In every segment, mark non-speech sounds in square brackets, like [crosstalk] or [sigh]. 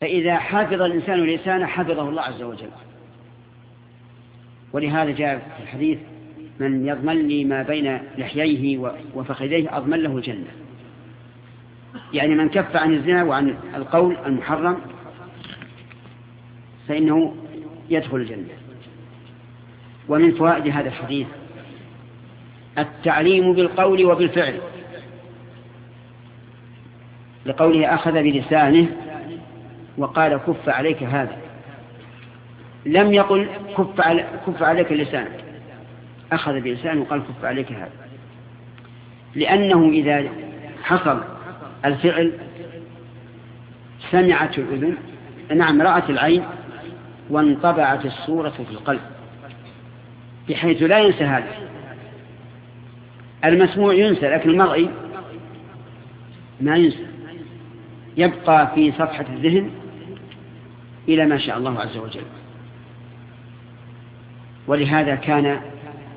فإذا حفظ الإنسان لسانه حفظه الله عز وجل. ولهذا جاء في الحديث من يضمن لي ما بين لحييه وفخذيه أضمن له الجنة. يعني من كف عن الزنا وعن القول المحرم فإنه يدخل الجنة. ومن فوائد هذا الحديث التعليم بالقول وبالفعل. لقوله أخذ بلسانه وقال كف عليك هذا. لم يقل كف, علي كف عليك اللسان. أخذ بلسانه وقال كف عليك هذا. لأنه إذا حصل الفعل سمعت الأذن نعم رأت العين وانطبعت الصورة في القلب بحيث لا ينسى هذا. المسموع ينسى لكن المرئي ما ينسى. يبقى في صفحة الذهن إلى ما شاء الله عز وجل. ولهذا كان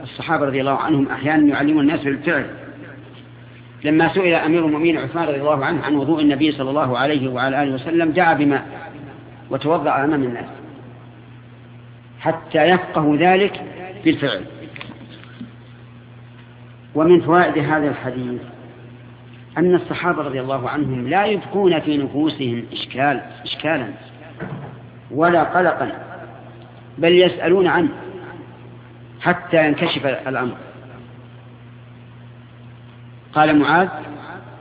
الصحابة رضي الله عنهم أحيانا يعلمون الناس بالفعل. لما سئل أمير المؤمنين عثمان رضي الله عنه عن وضوء النبي صلى الله عليه وعلى آله وسلم دعا بماء وتوضأ أمام الناس حتى يفقه ذلك بالفعل. ومن فوائد هذا الحديث أن الصحابة رضي الله عنهم لا يبقون في نفوسهم إشكال إشكالا. ولا قلقا بل يسألون عنه حتى ينكشف الأمر. قال معاذ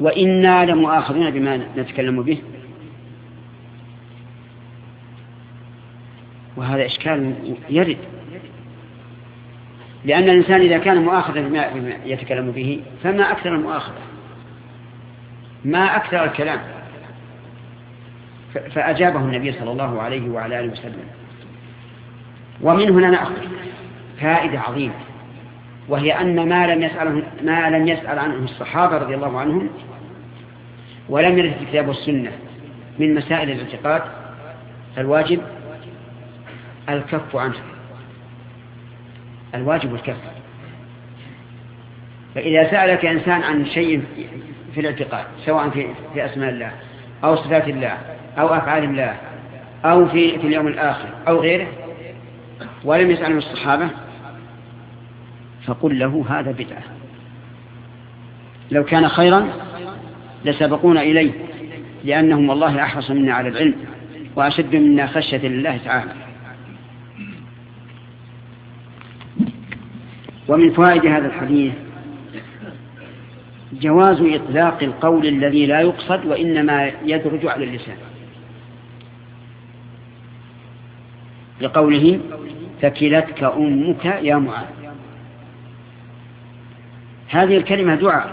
وإنا لمؤاخذون بما نتكلم به. وهذا إشكال يرد لأن الإنسان إذا كان مؤاخذا بما يتكلم به فما أكثر المؤاخذة ما أكثر الكلام. فأجابه النبي صلى الله عليه وعلى آله وسلم. ومن هنا نأخذ فائدة عظيمة وهي أن ما لم يسأل ما لم يسأل عنه الصحابة رضي الله عنهم ولم يرد في الكتاب والسنة من مسائل الاعتقاد فالواجب الكف عنه. الواجب الكف. فإذا سألك إنسان عن شيء في الاعتقاد سواء في, في أسماء الله أو صفات الله أو أفعال الله أو في, في اليوم الآخر أو غيره؟ ولم يسأله الصحابة؟ فقل له هذا بدعة. لو كان خيرا لسبقونا إليه لأنهم والله أحرص منا على العلم وأشد منا خشية لله تعالى. ومن فوائد هذا الحديث جواز إطلاق القول الذي لا يقصد وإنما يدرج على اللسان. لقوله ثكلتك أمك يا معاذ. هذه الكلمة دعاء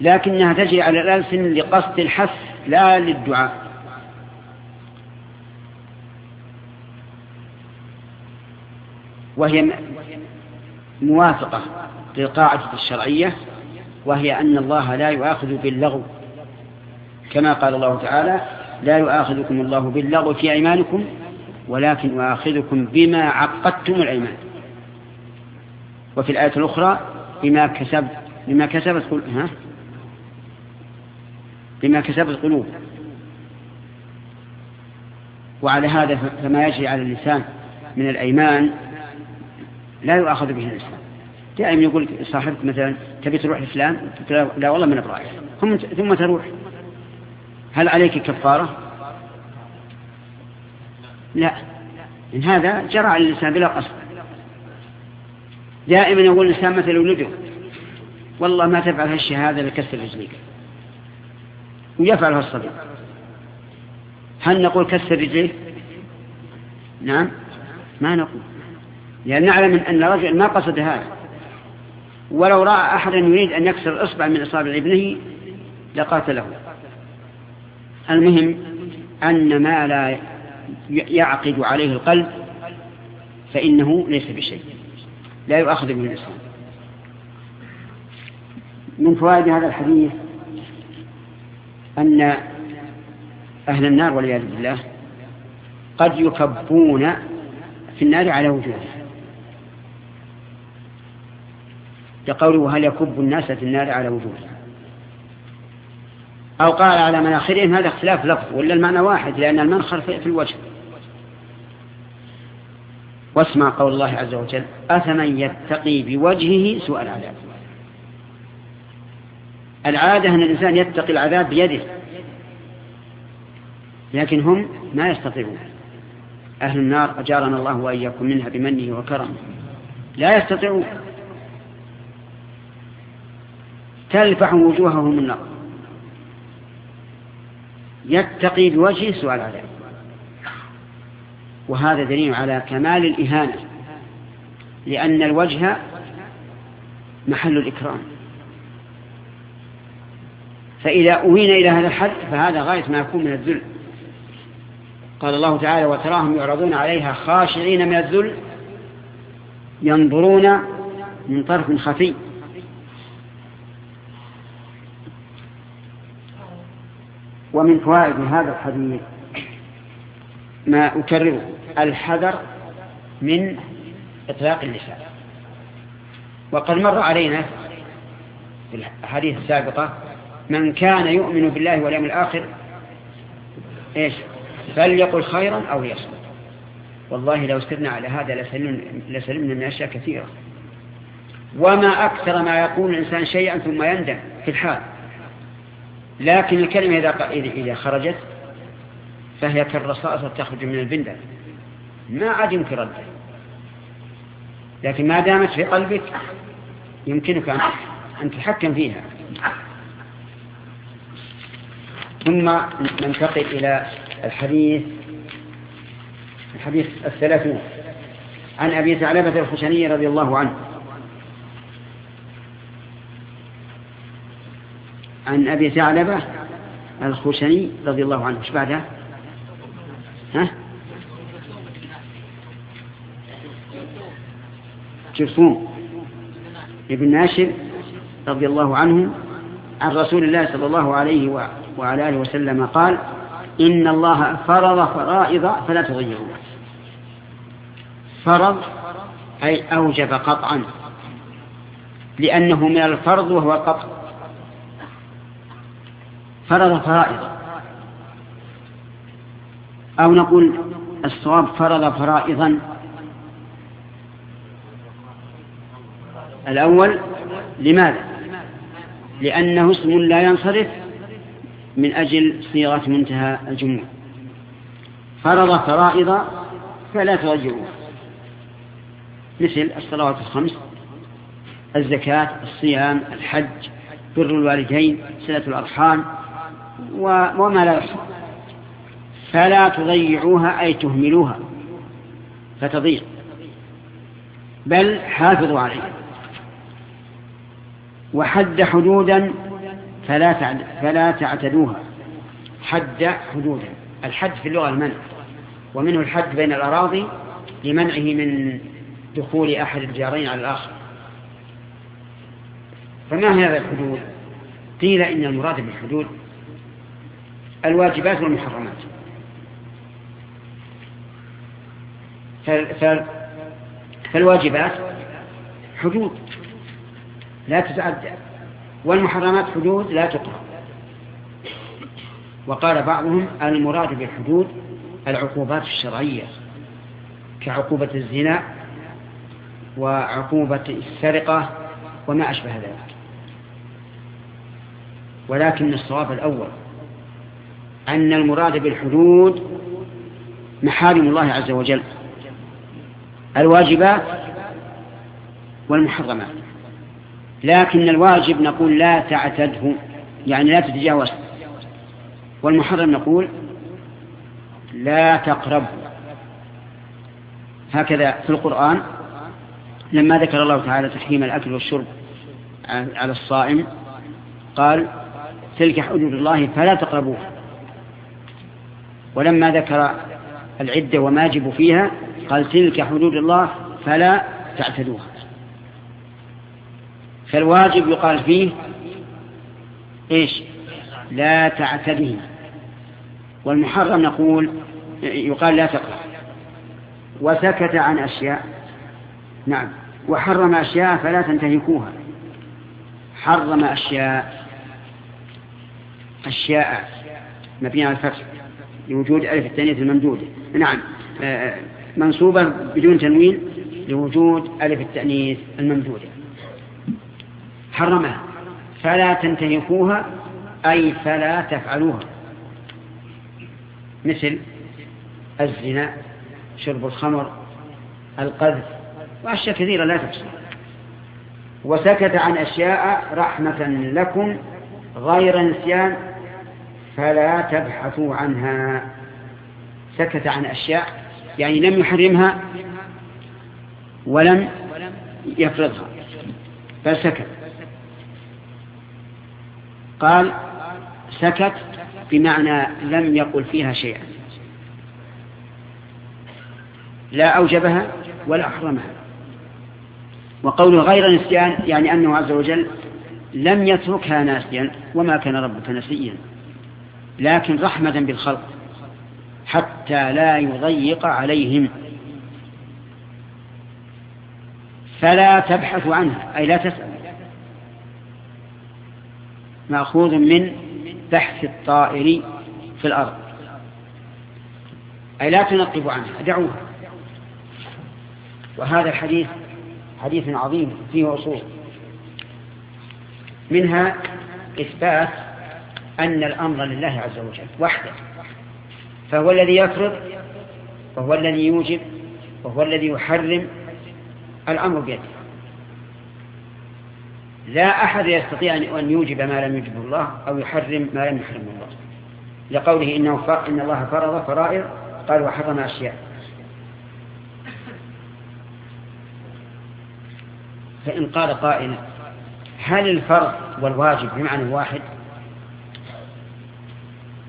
لكنها تجري على الألسن لقصد الحث لا للدعاء. وهي موافقة للقاعدة الشرعية وهي أن الله لا يؤاخذ باللغو. كما قال الله تعالى لا يؤاخذكم الله باللغو في أيمانكم ولكن يؤاخذكم بما عقدتم الأيمان. وفي الآية الأخرى بما كسب بما كسبت ها؟ بما كسبت قلوب. وعلى هذا فما يجري على اللسان من الأيمان لا يؤاخذ به الإنسان. دائما يقول صاحبك مثلا تبي تروح لفلان؟ لا والله من ثم ثم تروح. هل عليك كفارة؟ لا. إن هذا جرى على الإنسان بلا قصد. دائما يقول الإنسان مثل ولده والله ما تفعل هالشهادة لكسر رجليك. ويفعلها الصبي هل نقول كسر رجليه؟ نعم. ما نقول. لأن نعلم أن الرجل ما قصد هذا. ولو رأى أحدا يريد أن يكسر إصبع من إصابع ابنه لقاتله. المهم أن ما لا يعقد عليه القلب فإنه ليس بشيء لا يؤخذ به الإسلام من فوائد هذا الحديث أن أهل النار والعياذ بالله قد يكبون في النار على وجوههم. لقوله هل يكب الناس في النار على وجوههم؟ أو قال على مناخرهم هذا اختلاف لفظ ولا المعنى واحد؟ لأن المنخر في الوجه. واسمع قول الله عز وجل أفمن يتقي بوجهه سوء العذاب؟ العادة أن الإنسان يتقي العذاب بيده لكن هم ما يستطيعون. أهل النار أجارنا الله وإياكم منها بمنه وكرمه. لا يستطيعون. تلفح وجوههم النار. يتقي بوجهه سوء العذاب. وهذا دليل على كمال الإهانة لأن الوجه محل الإكرام. فإذا أوين إلى هذا الحد فهذا غاية ما يكون من الذل. قال الله تعالى وتراهم يعرضون عليها خاشعين من الذل ينظرون من طرف خفي. ومن فوائد هذا الحديث ما أكرره الحذر من إطلاق اللسان وقد مر علينا في الحديث السابقة من كان يؤمن بالله واليوم الآخر إيش؟ فليقل خيرا أو يصمت والله لو سرنا على هذا لسلمنا من أشياء كثيرة. وما أكثر ما يقول الإنسان شيئا ثم يندم في الحال. لكن الكلمة إذا إذا خرجت فهي كالرصاصة تخرج من البندل ما عاد يمكن ردها. لكن ما دامت في قلبك يمكنك أن تتحكم فيها. ثم ننتقل إلى الحديث الحديث الثلاثون. عن أبي ثعلبة الخشني رضي الله عنه. عن أبي ثعلبة الخشني رضي الله عنه إيش بعدها ها؟ جرثوم ابن ناشر رضي الله عنه عن رسول الله صلى الله عليه وعلى آله وسلم قال إن الله فرض فرائض فلا تضيعوها فرض أي أوجب قطعا لأنه من الفرض وهو القطع. فرض فرائض. أو نقول الصواب فرض فرائضا. الأول لماذا؟ لأنه اسم لا ينصرف من أجل صيغة منتهى الجموع فرض فرائض فلا ترجعوه مثل الصلوات الخمس الزكاة الصيام الحج بر الوالدين صلة الأرحام وما لا يحصى فلا تضيعوها أي تهملوها. فتضيع. بل حافظوا عليها. وحد حدودا فلا فلا تعتدوها. حد حدودا. الحد في اللغة المنع. ومنه الحد بين الأراضي لمنعه من دخول أحد الجارين على الآخر. فما هي هذا الحدود؟ قيل إن المراد بالحدود الواجبات والمحرمات. فالواجبات حدود لا تتعدى والمحرمات حدود لا تقرأ وقال بعضهم المراد بالحدود العقوبات الشرعية كعقوبة الزنا وعقوبة السرقة وما أشبه ذلك. ولكن الصواب الأول أن المراد بالحدود محارم الله عز وجل الواجبات والمحرمات. لكن الواجب نقول لا تعتده يعني لا تتجاوز والمحرم نقول لا تقرب. هكذا في القرآن لما ذكر الله تعالى تحريم الأكل والشرب على الصائم قال تلك حدود الله فلا تقربوها. ولما ذكر العدة وما يجب فيها قال تلك حدود الله فلا تعتدوها. فالواجب يقال فيه إيش؟ لا تعتدي. والمحرم نقول يقال لا تقرأ. وسكت عن أشياء. نعم. وحرم أشياء فلا تنتهكوها. حرم أشياء. أشياء. مبنية على الفتح. لوجود ألف التانية الممدودة. نعم. آه، منصوبة بدون تنوين لوجود ألف التأنيث الممدودة. حرمها. فلا تنتهكوها أي فلا تفعلوها. مثل الزنا شرب الخمر القذف وأشياء كثيرة لا تحصى. وسكت عن أشياء رحمة لكم غير نسيان فلا تبحثوا عنها. سكت عن أشياء يعني لم يحرمها ولم يفرضها بل سكت قال سكت بمعنى لم يقل فيها شيئا. لا أوجبها ولا أحرمها. وقوله غير نسيان يعني أنه عز وجل لم يتركها ناسيا وما كان ربك نسيا. لكن رحمة بالخلق حتى لا يضيق عليهم. فلا تبحث عنها أي لا تسأل. مأخوذ من بحث الطائر في الأرض. أي لا تنقب عنها دعوها وهذا الحديث حديث عظيم فيه أصول. منها إثبات أن الأمر لله عز وجل وحده. فهو الذي يفرض وهو الذي يوجب وهو الذي يحرم الأمر بيده. لا أحد يستطيع أن يوجب ما لم يوجبه الله أو يحرم ما لم يحرمه الله. لقوله إنه إن الله فرض فرائض قال وحرم أشياء. فإن قال قائل هل الفرض والواجب بمعنى واحد؟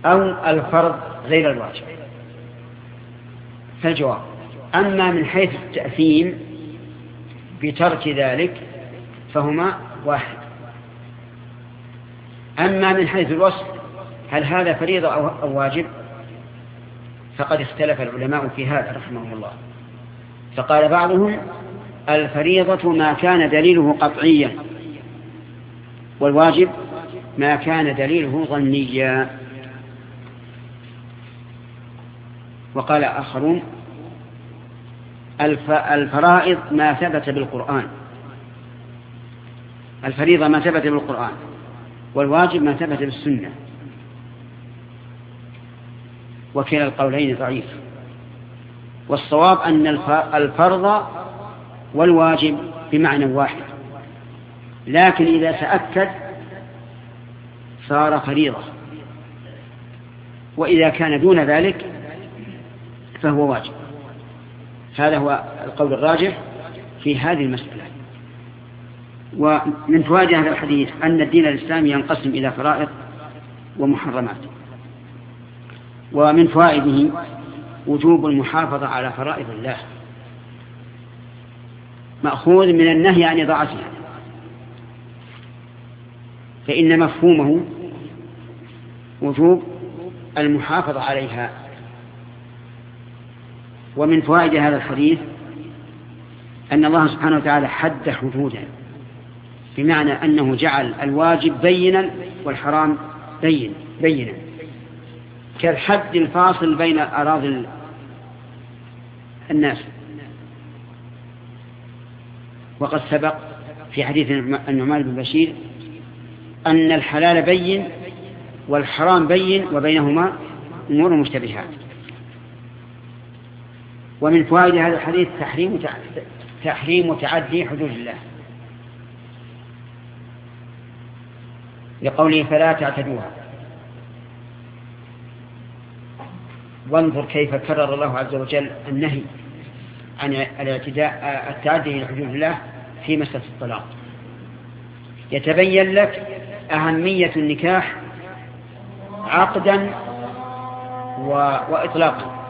أو الفرض غير الواجب. فالجواب أما من حيث التأثيم بترك ذلك فهما واحد. أما من حيث الوصف هل هذا فريضة أو واجب؟ فقد اختلف العلماء في هذا رحمه الله. فقال بعضهم الفريضة ما كان دليله قطعيا والواجب ما كان دليله ظنيا. وقال آخرون الفرائض ما ثبت بالقرآن. الفريضة ما ثبت بالقرآن. والواجب ما ثبت بالسنة. وكلا القولين ضعيف. والصواب أن الفرض والواجب بمعنى واحد. لكن إذا تأكد صار فريضة. وإذا كان دون ذلك فهو واجب. هذا هو القول الراجح في هذه المسألة. ومن فوائد هذا الحديث أن الدين الإسلامي ينقسم إلى فرائض ومحرمات. ومن فوائده وجوب المحافظة على فرائض الله. مأخوذ من النهي عن إضاعتها. فإن مفهومه وجوب المحافظة عليها. ومن فوائد هذا الحديث أن الله سبحانه وتعالى حد حدودا بمعنى أنه جعل الواجب بينا والحرام بين بينا. كالحد الفاصل بين أراضي الناس. وقد سبق في حديث النعمان بن بشير أن الحلال بين والحرام بين وبينهما أمور مشتبهات. ومن فوائد هذا الحديث تحريم تحريم تعدي حدود الله. لقوله فلا تعتدوها. وانظر كيف كرر الله عز وجل النهي عن الاعتداء التعدي إلى حدود الله في مسألة الطلاق. يتبين لك أهمية النكاح عقدا. وإطلاقا.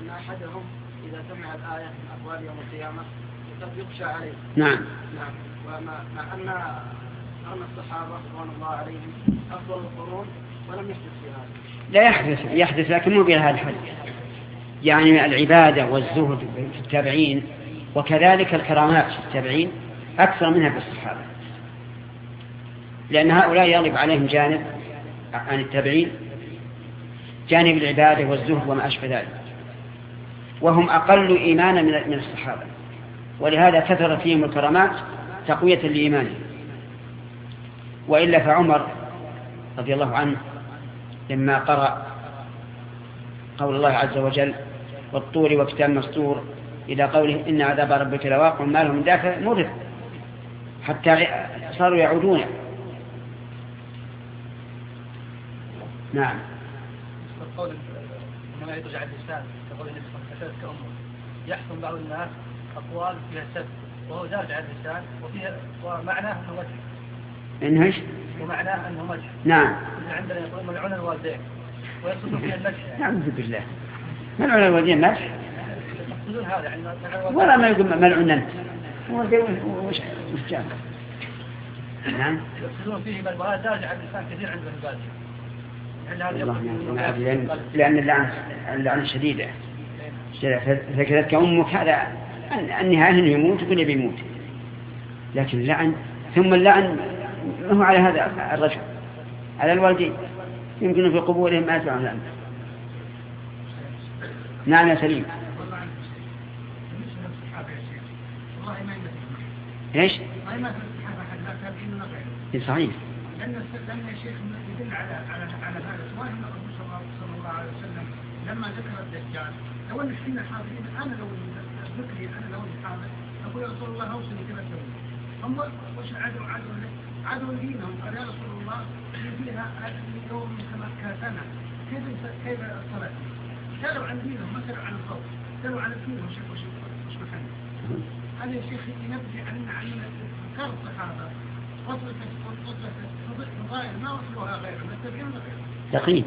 أن أحدهم إذا سمع الآية من أقوال يوم القيامة قد يخشى عليه. نعم. نعم. ومع أن أن الصحابة رضوان الله عليهم أفضل القرون ولم يحدث في هذا. لا يحدث يحدث لكن مو بهذا الحد. يعني العبادة والزهد في التابعين وكذلك الكرامات في التابعين أكثر منها في الصحابة. لأن هؤلاء يغلب عليهم جانب عن التابعين. جانب العبادة والزهد وما أشبه ذلك. وهم أقل إيمانا من الصحابة. ولهذا كثرت فيهم الكرامات تقوية لإيمانهم وإلا فعمر رضي الله عنه لما قرأ قول الله عز وجل والطور وكتاب مسطور إلى قوله إن عذاب ربك لواقع ما لهم دافع مرض حتى صاروا يعودون. نعم. قول إنما يرجع اللسان كقول النبي صلى الله عليه وسلم يحكم بعض الناس أقوال فيها سب وهو دارج على اللسان وفيها ومعناه أنه مدح انه إيش؟ ومعناه أنه مدح نعم. عندنا يقول ملعون الوالدين ويقصدون فيها المدح. [laughs] نعوذ بالله ملعون الوالدين مدح يقصدون هذا يعني ولا ما يقول ملعون انت وش وش جاب؟ نعم. يقصدون فيه بل وهذا دارج على اللسان كثير عند البادية. لأن, لأن اللعنة اللعنة شديدة فكذلك أمك هذا النهاية أنه يموت يقول يبي يموت. لكن اللعن ثم اللعن هو على هذا الرجل على الوالدين. يمكن في قبورهم ما يسمعون الأمر نعم يا سليم. إيش؟ صحيح. لأن لأن الشيخ يدل على على ان الرسول صلى الله عليه وسلم لما ذكر الدجال لو ان إحنا حاضرين أنا لو ذكري أنا لو حاضر أقول يا رسول الله اوصني كذا سوي هم وش عدو عدو عدو دينهم قال يا رسول الله فيها يوم كما كاتنا كيف كيف الصلاه؟ سالوا عن دينهم ما سالوا عن الخوف سالوا عن الدين وش وش وش مكانه هذا يا شيخ ينبه عن عن كرب الصحابه يقين.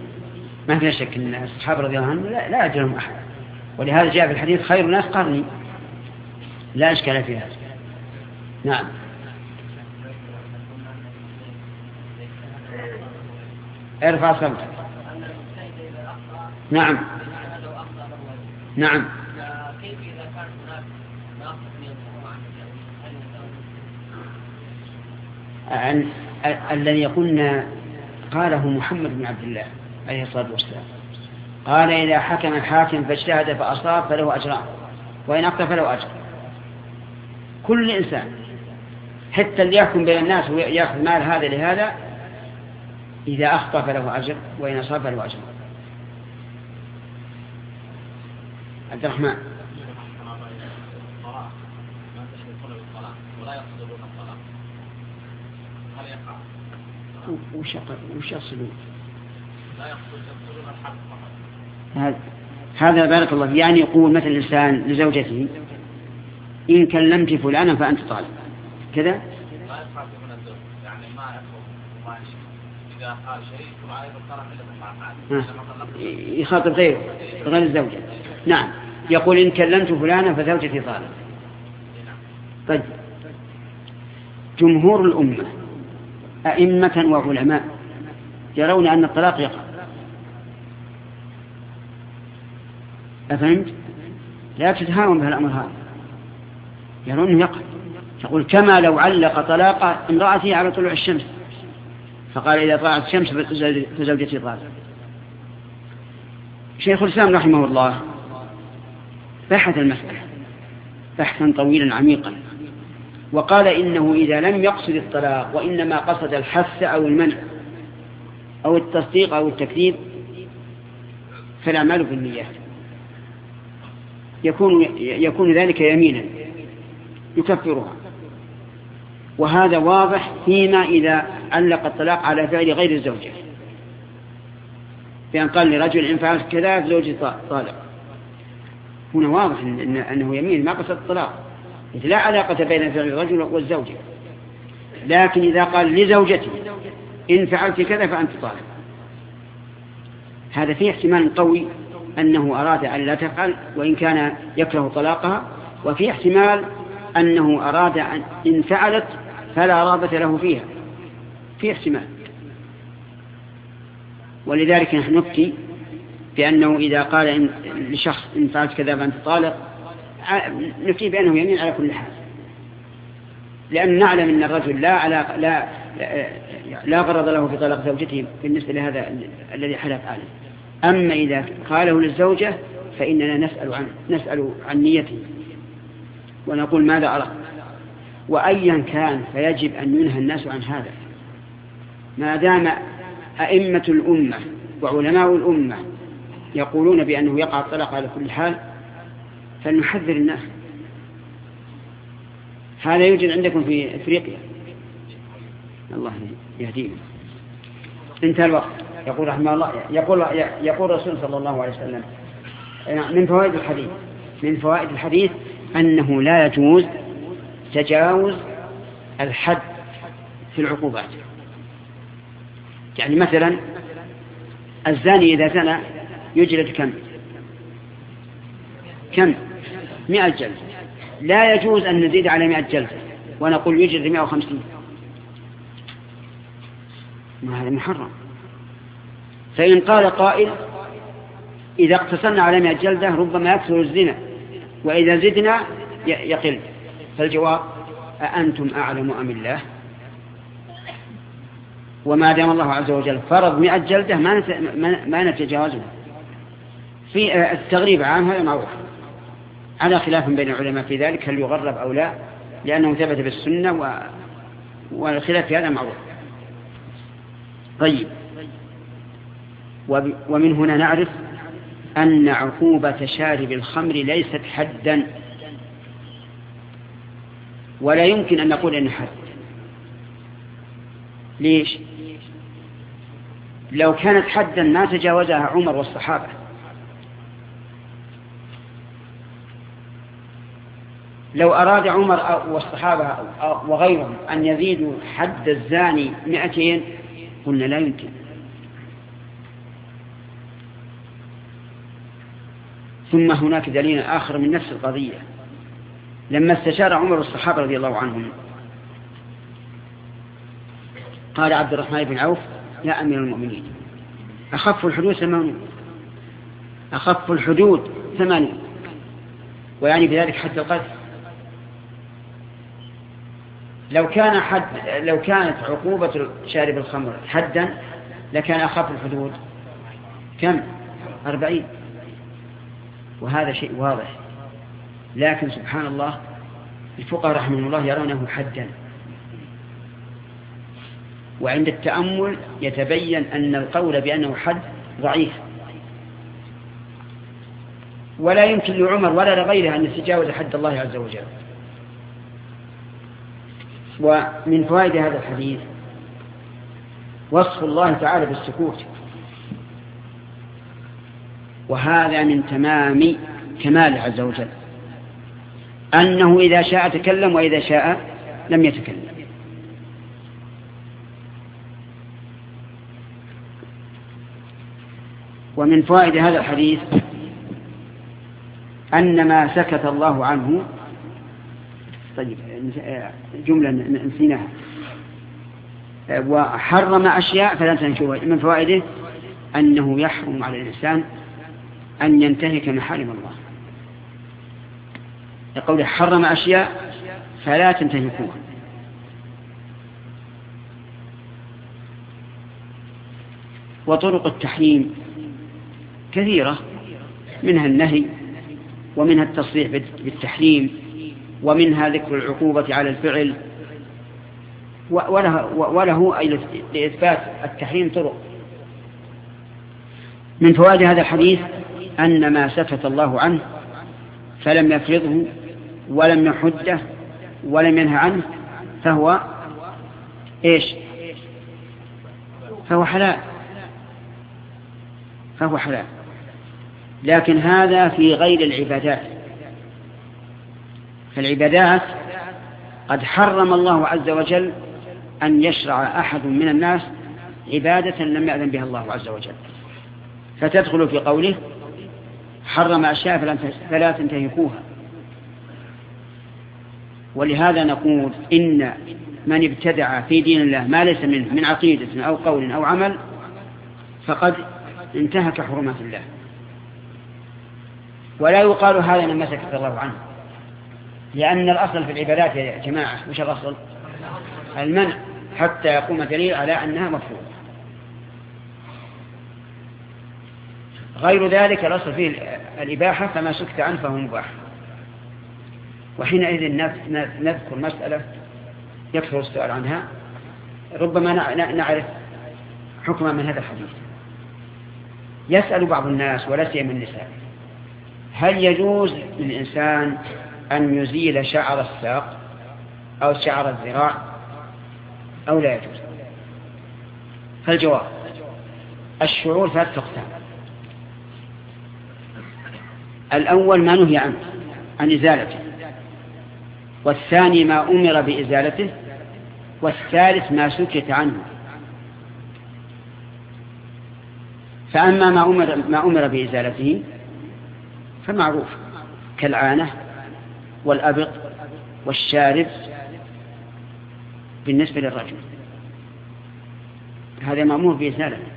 ما في شك إن الصحابة رضي الله عنهم لا, لا أحد. ولهذا جاء في الحديث خير الناس قرني. لا إشكال في هذا. نعم. ارفع صوتك نعم. نعم. الذي قلنا قاله محمد بن عبد الله عليه الصلاة والسلام. قال إذا حكم الحاكم فاجتهد فأصاب فله أجران وإن أخطأ فله أجر. كل إنسان حتى اللي يحكم بين الناس ويأخذ مال هذا لهذا إذا أخطأ فله أجر وإن أصاب فله أجر. عبد الرحمن. وش وش يصلون؟ لا يقصدون الحق هذا هذا بارك الله فيه يعني يقول مثل الإنسان لزوجته إن كلمت فلانا فأنت طالب. كذا؟ يعني يخاطب غيره غير الزوجة. نعم. يقول إن كلمت فلانا فزوجتي طالب. طيب. جمهور الأمة أئمة وعلماء. يرون أن الطلاق يقع. أفهمت؟ لا تتهاون به الأمر هذا. يرون أنه يقع. يقول كما لو علق طلاق امرأته على طلوع الشمس. فقال إذا طلعت الشمس فزوجتي طالق شيخ الإسلام رحمه الله بحث المسألة بحثا طويلا عميقا. وقال إنه إذا لم يقصد الطلاق وإنما قصد الحث أو المنع أو التصديق أو التكذيب فالأعمال بالنيات يكون, يكون ذلك يمينا يكفرها. وهذا واضح فيما إذا علق الطلاق على فعل غير الزوجة. بأن قال لرجل إن فعلت كذا زوجي طالق. هنا واضح أنه يمين ما قصد الطلاق. لا علاقة بين فعل الرجل والزوجة لكن إذا قال لزوجتي إن فعلت كذا فأنت طالب. هذا فيه احتمال قوي أنه أراد أن لا تفعل وإن كان يكره طلاقها وفي احتمال أنه أراد أن إن فعلت فلا رابة له فيها. في احتمال. ولذلك نحن نفتي بأنه إذا قال لشخص إن فعلت كذا فأنت طالق نفتي بأنه يمين على كل حال. لأن نعلم أن الرجل لا, على لا لا غرض له في طلاق زوجته بالنسبة لهذا الذي حلف عليه. أما إذا قاله للزوجة فإننا نسأل عن نسأل عن نيته. ونقول ماذا أردت وأيا كان فيجب أن ينهى الناس عن هذا. ما دام أئمة الأمة وعلماء الأمة يقولون بأنه يقع الطلاق على كل حال فلنحذر الناس. هذا يوجد عندكم في إفريقيا. الله يهديهم انتهى الوقت. يقول رحمه الله يقول يقول الرسول صلى الله عليه وسلم من فوائد الحديث من فوائد الحديث أنه لا يجوز تجاوز الحد في العقوبات. يعني مثلا الزاني إذا زنى يجلد كم؟ كم؟ مئة جلد. لا يجوز أن نزيد على مئة جلد ونقول يجلد مئة وخمسين. ما هذا محرم. فإن قال قائل إذا اقتصرنا على مئة جلدة ربما يكثر الزنا وإذا زدنا يقل. فالجواب أأنتم أعلم أم الله؟ وما دام الله عز وجل فرض مئة جلدة ما نتجاوزها. في التغريب عام هذا معروف. على خلاف بين العلماء في ذلك هل يغرب أو لا؟ لأنه ثبت بالسنة و... والخلاف في هذا معروف. طيب. ومن هنا نعرف أن عقوبة شارب الخمر ليست حدا. ولا يمكن أن نقول أن حد. ليش؟ لو كانت حدا ما تجاوزها عمر والصحابة. لو أراد عمر والصحابة وغيرهم أن يزيدوا حد الزاني مئتين قلنا لا يمكن. ثم هناك دليل آخر من نفس القضية. لما استشار عمر الصحابة رضي الله عنهم قال عبد الرحمن بن عوف يا أمير المؤمنين أخف الحدود ثمانون أخف الحدود ثمانون ويعني بذلك حد القذف. لو كان حد لو كانت عقوبة شارب الخمر حدا لكان أخف الحدود. كم؟ أربعين. وهذا شيء واضح. لكن سبحان الله الفقهاء رحمه الله يرونه حدا. وعند التأمل يتبين أن القول بأنه حد ضعيف. ولا يمكن لعمر ولا لغيره أن يتجاوز حد الله عز وجل. ومن فوائد هذا الحديث. وصف الله تعالى بالسكوت. وهذا من تمام كماله عز وجل. أنه إذا شاء تكلم وإذا شاء لم يتكلم. ومن فوائد هذا الحديث أن ما سكت الله عنه طيب جملة نسيناها. وحرم أشياء فلا تنشوها من فوائده أنه يحرم على الإنسان أن ينتهك محارم الله. يقول حرم أشياء فلا تنتهكوها. وطرق التحريم كثيرة منها النهي ومنها التصريح بالتحريم. ومنها ذكر العقوبة على الفعل وله, وله أي لإثبات التحريم طرق. من فوائد هذا الحديث أن ما سكت الله عنه فلم يفرضه ولم يحده ولم ينهى عنه فهو إيش؟ فهو حلال. فهو حلال. لكن هذا في غير العبادات. فالعبادات قد حرم الله عز وجل أن يشرع أحد من الناس عبادة لم يأذن بها الله عز وجل. فتدخل في قوله حرم أشياء فلا تنتهكوها. ولهذا نقول إن من ابتدع في دين الله ما ليس منه من عقيدة أو قول أو عمل فقد انتهك حرمات الله. ولا يقال هذا مما سكت الله عنه. لأن الأصل في العبادات يا جماعة مش الأصل؟ المنع حتى يقوم دليل على أنها مفروضة. غير ذلك الأصل فيه الإباحة فما سكت عنه فهو مباح. وحينئذ نذكر مسألة يكثر السؤال عنها. ربما نعرف حكما من هذا الحديث. يسأل بعض الناس ولا سيما النساء هل يجوز للإنسان أن يزيل شعر الساق أو شعر الذراع أو لا يجوز. فالجواب الشعور ثلاثة أقسام. الأول ما نهي عنه عن إزالته. والثاني ما أمر بإزالته. والثالث ما سكت عنه. فأما ما أمر, ما أمر بإزالته فمعروف كالعانة والأبق والشارب بالنسبة للرجل. هذا مأمور بإزالته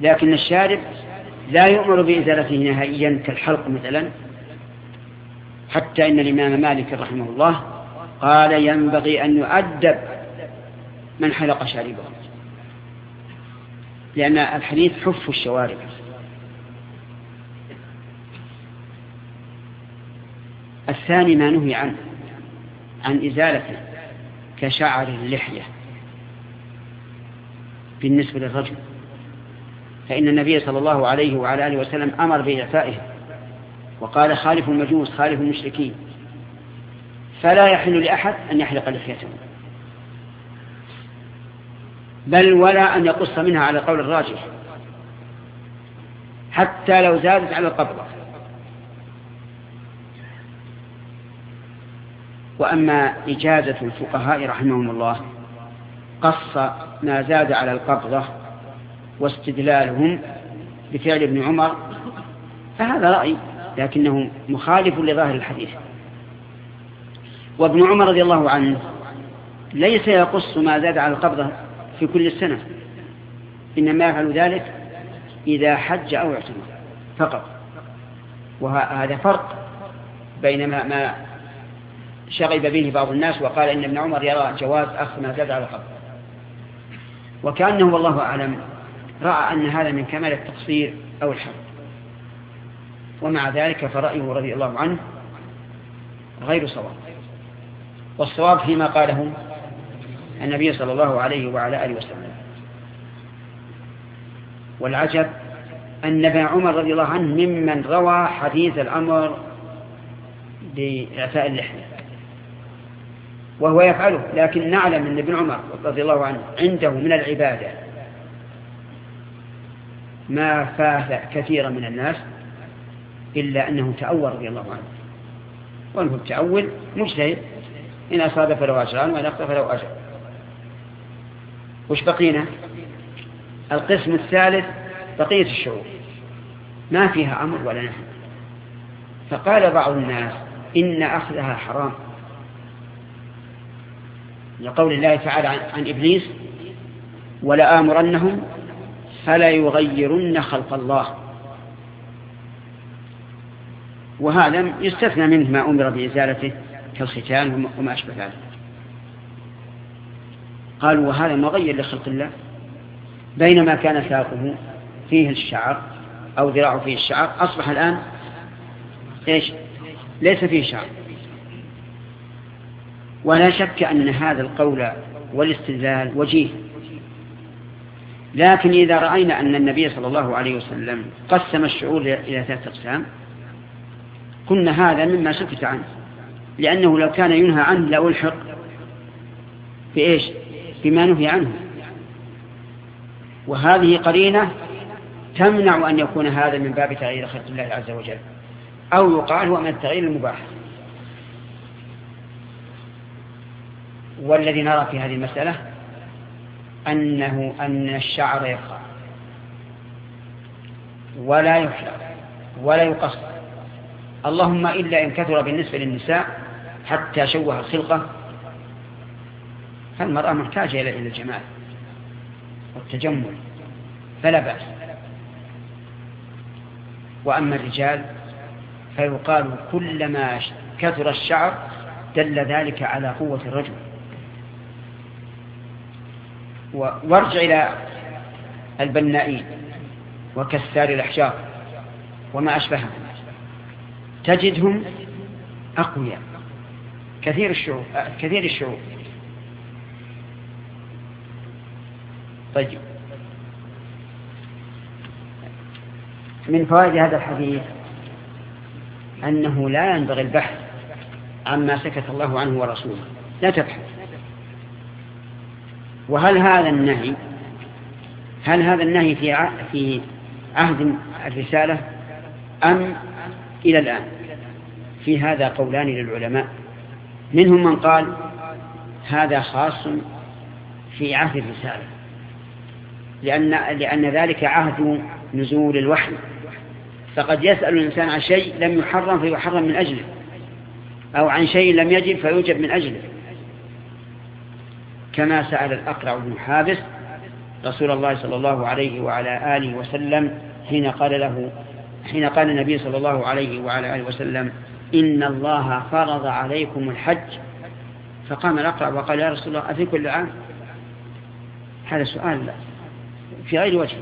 لكن الشارب لا يؤمر بإزالته نهائيا كالحلق مثلا. حتى إن الإمام مالك رحمه الله قال ينبغي أن يؤدب من حلق شاربه. لأن الحديث حف الشوارب. الثاني ما نهي عنه عن إزالته كشعر اللحية بالنسبة للرجل. فإن النبي صلى الله عليه وعلى آله وسلم أمر بإعفائه وقال خالف المجوس خالف المشركين فلا يحل لأحد أن يحلق لحيته بل ولا أن يقص منها على قول الراجح حتى لو زادت على القبضة. وأما إجازة الفقهاء رحمهم الله قص ما زاد على القبضة واستدلالهم بفعل ابن عمر فهذا رأي لكنه مخالف لظاهر الحديث. وابن عمر رضي الله عنه ليس يقص ما زاد على القبضة في كل سنة إنما يفعل ذلك إذا حج أو اعتمر فقط. وهذا فرق بين ما شغب به بعض الناس وقال إن ابن عمر يرى جواز أخذ ما زاد على القبض وكأنه والله أعلم رأى أن هذا من كمال التقصير أو الحرب ومع ذلك فرأيه رضي الله عنه غير صواب. والصواب فيما قاله النبي صلى الله عليه وعلى آله وسلم. والعجب أن ابن عمر رضي الله عنه ممن روى حديث الأمر بإعفاء اللحية. وهو يفعله لكن نعلم أن ابن عمر رضي الله عنه عنده من العبادة ما فات كثيرا من الناس إلا أنه تأول رضي الله عنه. وأنه التأول مجتهد. إن أصاب فله أجران وإن أخطأ فله أجر وش بقينا؟ القسم الثالث بقية الشعور ما فيها أمر ولا نهي. فقال بعض الناس إن أخذها حرام. لقول الله تعالى عن إبليس ولآمرنهم فلا يغيرن خلق الله. وهذا يستثنى منه ما أمر بإزالته كالختان وما أشبه ذلك. قالوا وهذا مغير لخلق الله بينما كان ساقه فيه الشعر أو ذراعه فيه الشعر أصبح الآن إيش؟ ليس فيه شعر. ولا شك أن هذا القول والاستدلال وجيه. لكن إذا رأينا أن النبي صلى الله عليه وسلم قسم الشعور إلى ثلاثة أقسام قلنا هذا مما سكت عنه. لأنه لو كان ينهى عنه لألحق في إيش بما نهي عنه. وهذه قرينة تمنع أن يكون هذا من باب تغيير خلق الله عز وجل أو يقال هو من التغيير المباح. والذي نرى في هذه المسألة أنه أن الشعر يقع ولا يحلق ولا يقصر. اللهم إلا إن كثر بالنسبة للنساء حتى شوه الخلقة فالمرأة محتاجة إلى الجمال والتجمل فلا بأس. وأما الرجال فيقال كلما كثر الشعر دل ذلك على قوة الرجل. وارجع إلى البنائين وكسار الأحجار وما أشبههم. تجدهم أقوياء. كثير الشعوب كثير الشعوب. طيب. من فوائد هذا الحديث أنه لا ينبغي البحث عما سكت الله عنه ورسوله. لا تبحث. وهل هذا النهي هل هذا النهي في في عهد الرسالة أم إلى الآن؟ في هذا قولان للعلماء. منهم من قال هذا خاص في عهد الرسالة لأن, لأن ذلك عهد نزول الوحي. فقد يسأل الإنسان عن شيء لم يحرم فيحرم من أجله أو عن شيء لم يجب فيوجب من أجله. كما سأل الأقرع بن حابس رسول الله صلى الله عليه وعلى آله وسلم حين قال له حين قال النبي صلى الله عليه وعلى آله وسلم إن الله فرض عليكم الحج. فقام الأقرع وقال يا رسول الله أفي كل عام؟ هذا سؤال في غير وجه.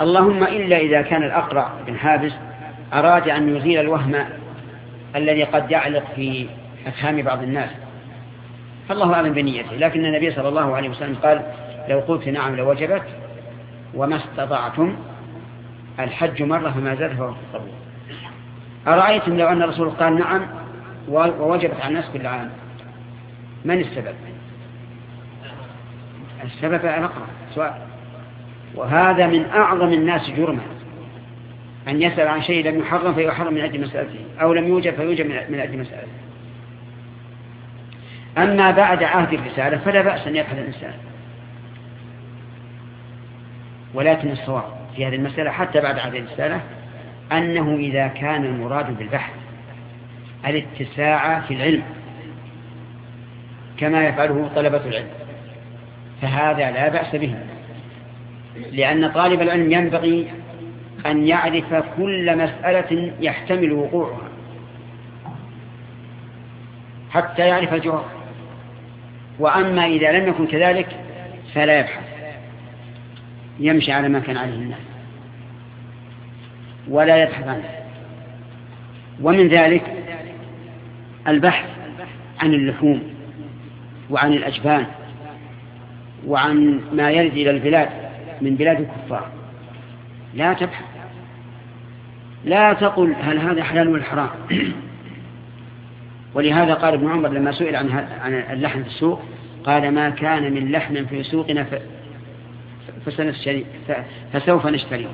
اللهم إلا إذا كان الأقرع بن حابس أراد أن يزيل الوهم الذي قد يعلق في أفهام بعض الناس. فالله أعلم بنيته. لكن النبي صلى الله عليه وسلم قال لو قلت نعم لوجبت وما استطعتم الحج مرة فما زاد فهو الطبوع أرأيتم لو أن الرسول قال نعم ووجبت على الناس كل عام؟ من السبب؟ السبب الأقرأ سؤال. وهذا من أعظم الناس جرما. أن يسأل عن شيء لم يحرم فيحرم من أجل مسألته أو لم يوجب فيوجب من أجل مسألته. أما بعد عهد الرسالة فلا بأس أن يبحث الإنسان. ولكن الصواب في هذه المسألة حتى بعد عهد الرسالة أنه إذا كان المراد بالبحث الاتساع في العلم كما يفعله طلبة العلم فهذا لا بأس به لأن طالب العلم ينبغي أن يعرف كل مسألة يحتمل وقوعها حتى يعرف الجواب. وأما إذا لم يكن كذلك فلا يبحث. يمشي على ما كان عليه الناس. ولا يبحث عنه. ومن ذلك البحث عن اللحوم وعن الأجبان وعن ما يرد إلى البلاد من بلاد الكفار. لا تبحث. لا تقل هل هذا حلال ولا حرام. [clears throat] ولهذا قال ابن عمر لما سئل عن عن اللحم في السوق قال ما كان من لحم في سوقنا فسنشتري فسوف نشتري.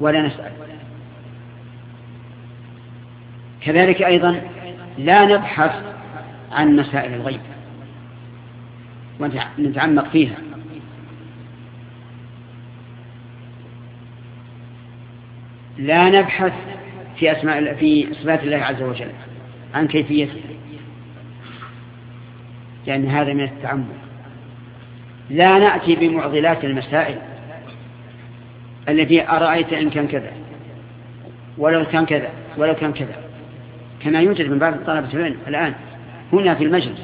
ولا نسأل. كذلك أيضا لا نبحث عن مسائل الغيب. ونتعمق فيها. لا نبحث في أسماء في صفات الله عز وجل. عن كيفيتها لأن هذا من التعمق لا نأتي بمعضلات المسائل التي أرأيت إن كان كذا ولو كان كذا ولو كان كذا. كما يوجد من بعض طلبة العلم الآن هنا في المجلس.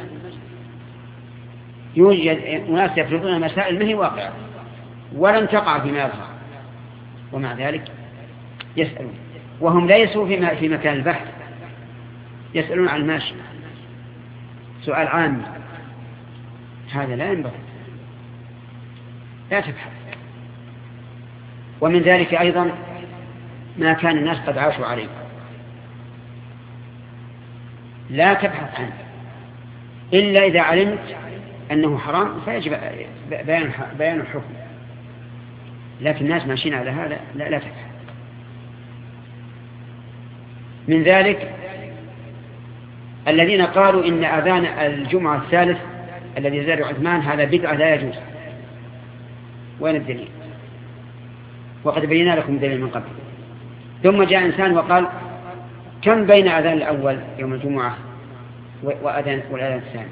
يوجد أناس يفرضون مسائل ما هي واقعة ولن تقع فيما يظهر. ومع ذلك يسألون وهم ليسوا في مكان البحث. يسألون عن الماشي سؤال عام. هذا لا ينبغي. لا تبحث. ومن ذلك أيضا ما كان الناس قد عاشوا عليه. لا تبحث عنه. إلا إذا علمت أنه حرام فيجب بيان الحكم. لكن الناس ماشيين على هذا لا, لا تبحث. من ذلك الذين قالوا إن أذان الجمعة الثالث الذي زار عثمان هذا بدعة لا يجوز. وين الدليل؟ وقد بينا لكم دليل من قبل. ثم جاء إنسان وقال كم بين أذان الأول يوم الجمعة وأذان والأذان الثاني؟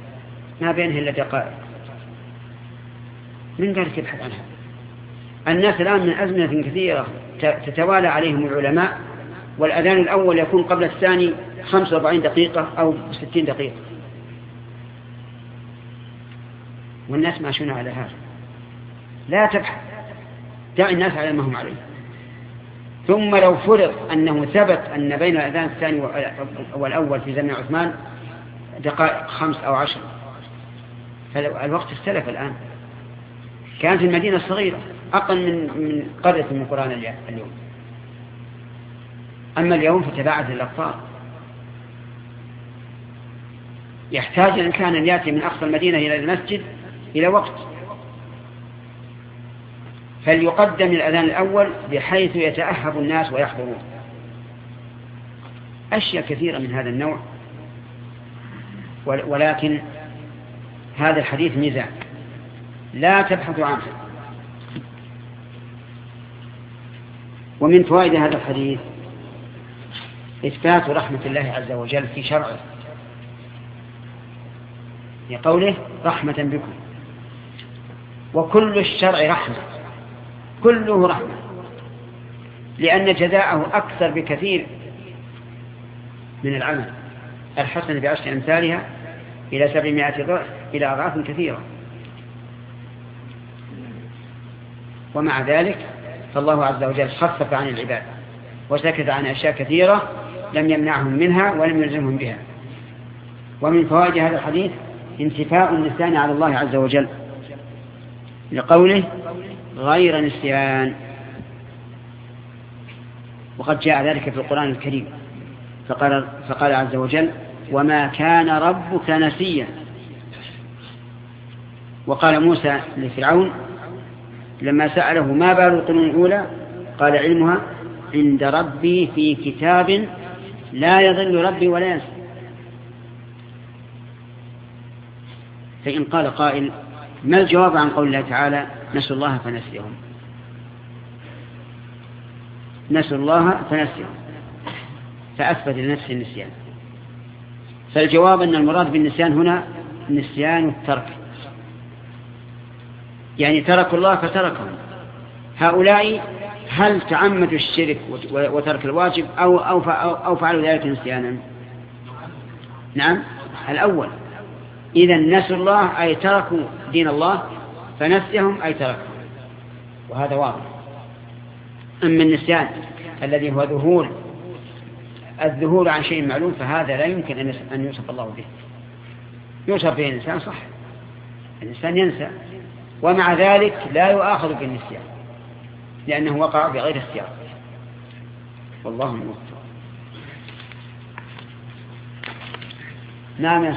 ما بينه إلا دقائق. من ذلك يبحث عنها؟ الناس الآن من أزمنة كثيرة تتوالى عليهم العلماء والأذان الأول يكون قبل الثاني 45 دقيقة أو 60 دقيقة. والناس ماشون على هذا. لا تبحث. دع الناس على ما هم عليه. ثم لو فرض أنه ثبت أن بين الأذان الثاني والأول في زمن عثمان دقائق خمس أو عشر. فالوقت اختلف الآن. كانت المدينة صغيرة أقل من من قرية من القرآن اليوم. أما اليوم فتباعد الأقطار. يحتاج الإنسان أن يأتي من أقصى المدينة إلى المسجد إلى وقت. فليقدم الأذان الأول بحيث يتأهب الناس ويحضرون. أشياء كثيرة من هذا النوع. ولكن هذا الحديث ميزان. لا تبحثوا عنه. ومن فوائد هذا الحديث إثبات رحمة الله عز وجل في شرعه. لقوله رحمة بكم. وكل الشرع رحمة. كله رحمة. لأن جزاءه أكثر بكثير من العمل. الحسن بعشر أمثالها إلى سبعمائة ضعف إلى أضعاف كثيرة. ومع ذلك فالله عز وجل خفف عن العباد وسكت عن أشياء كثيرة لم يمنعهم منها ولم يلزمهم بها. ومن فوائد هذا الحديث انتفاء النسيان على الله عز وجل لقوله غير نسيان. وقد جاء ذلك في القرآن الكريم. فقال, فقال عز وجل وما كان ربك نسيا. وقال موسى لفرعون لما سأله ما بال القرون الأولى؟ قال علمها عند ربي في كتاب لا يضل ربي ولا ينسى. فإن قال قائل ما الجواب عن قول الله تعالى نسوا الله فنسيهم؟ نسوا الله فنسيهم. فأثبت لنفسه النسيان. فالجواب أن المراد بالنسيان هنا نسيان الترك. يعني تركوا الله فتركهم. هؤلاء هل تعمدوا الشرك وترك الواجب أو, أو, أو فعلوا ذلك نسيانا؟ نعم. الأول. إذا نسوا الله أي تركوا دين الله فنسيهم أي تركهم وهذا واضح. أما النسيان الذي هو ظهور الذهول عن شيء معلوم فهذا لا يمكن أن يوصف الله به. يوصف به الإنسان صح. الإنسان ينسى. ومع ذلك لا يؤاخذ بالنسيان لأنه وقع بغير اختيار. والله الموفق. نعم يا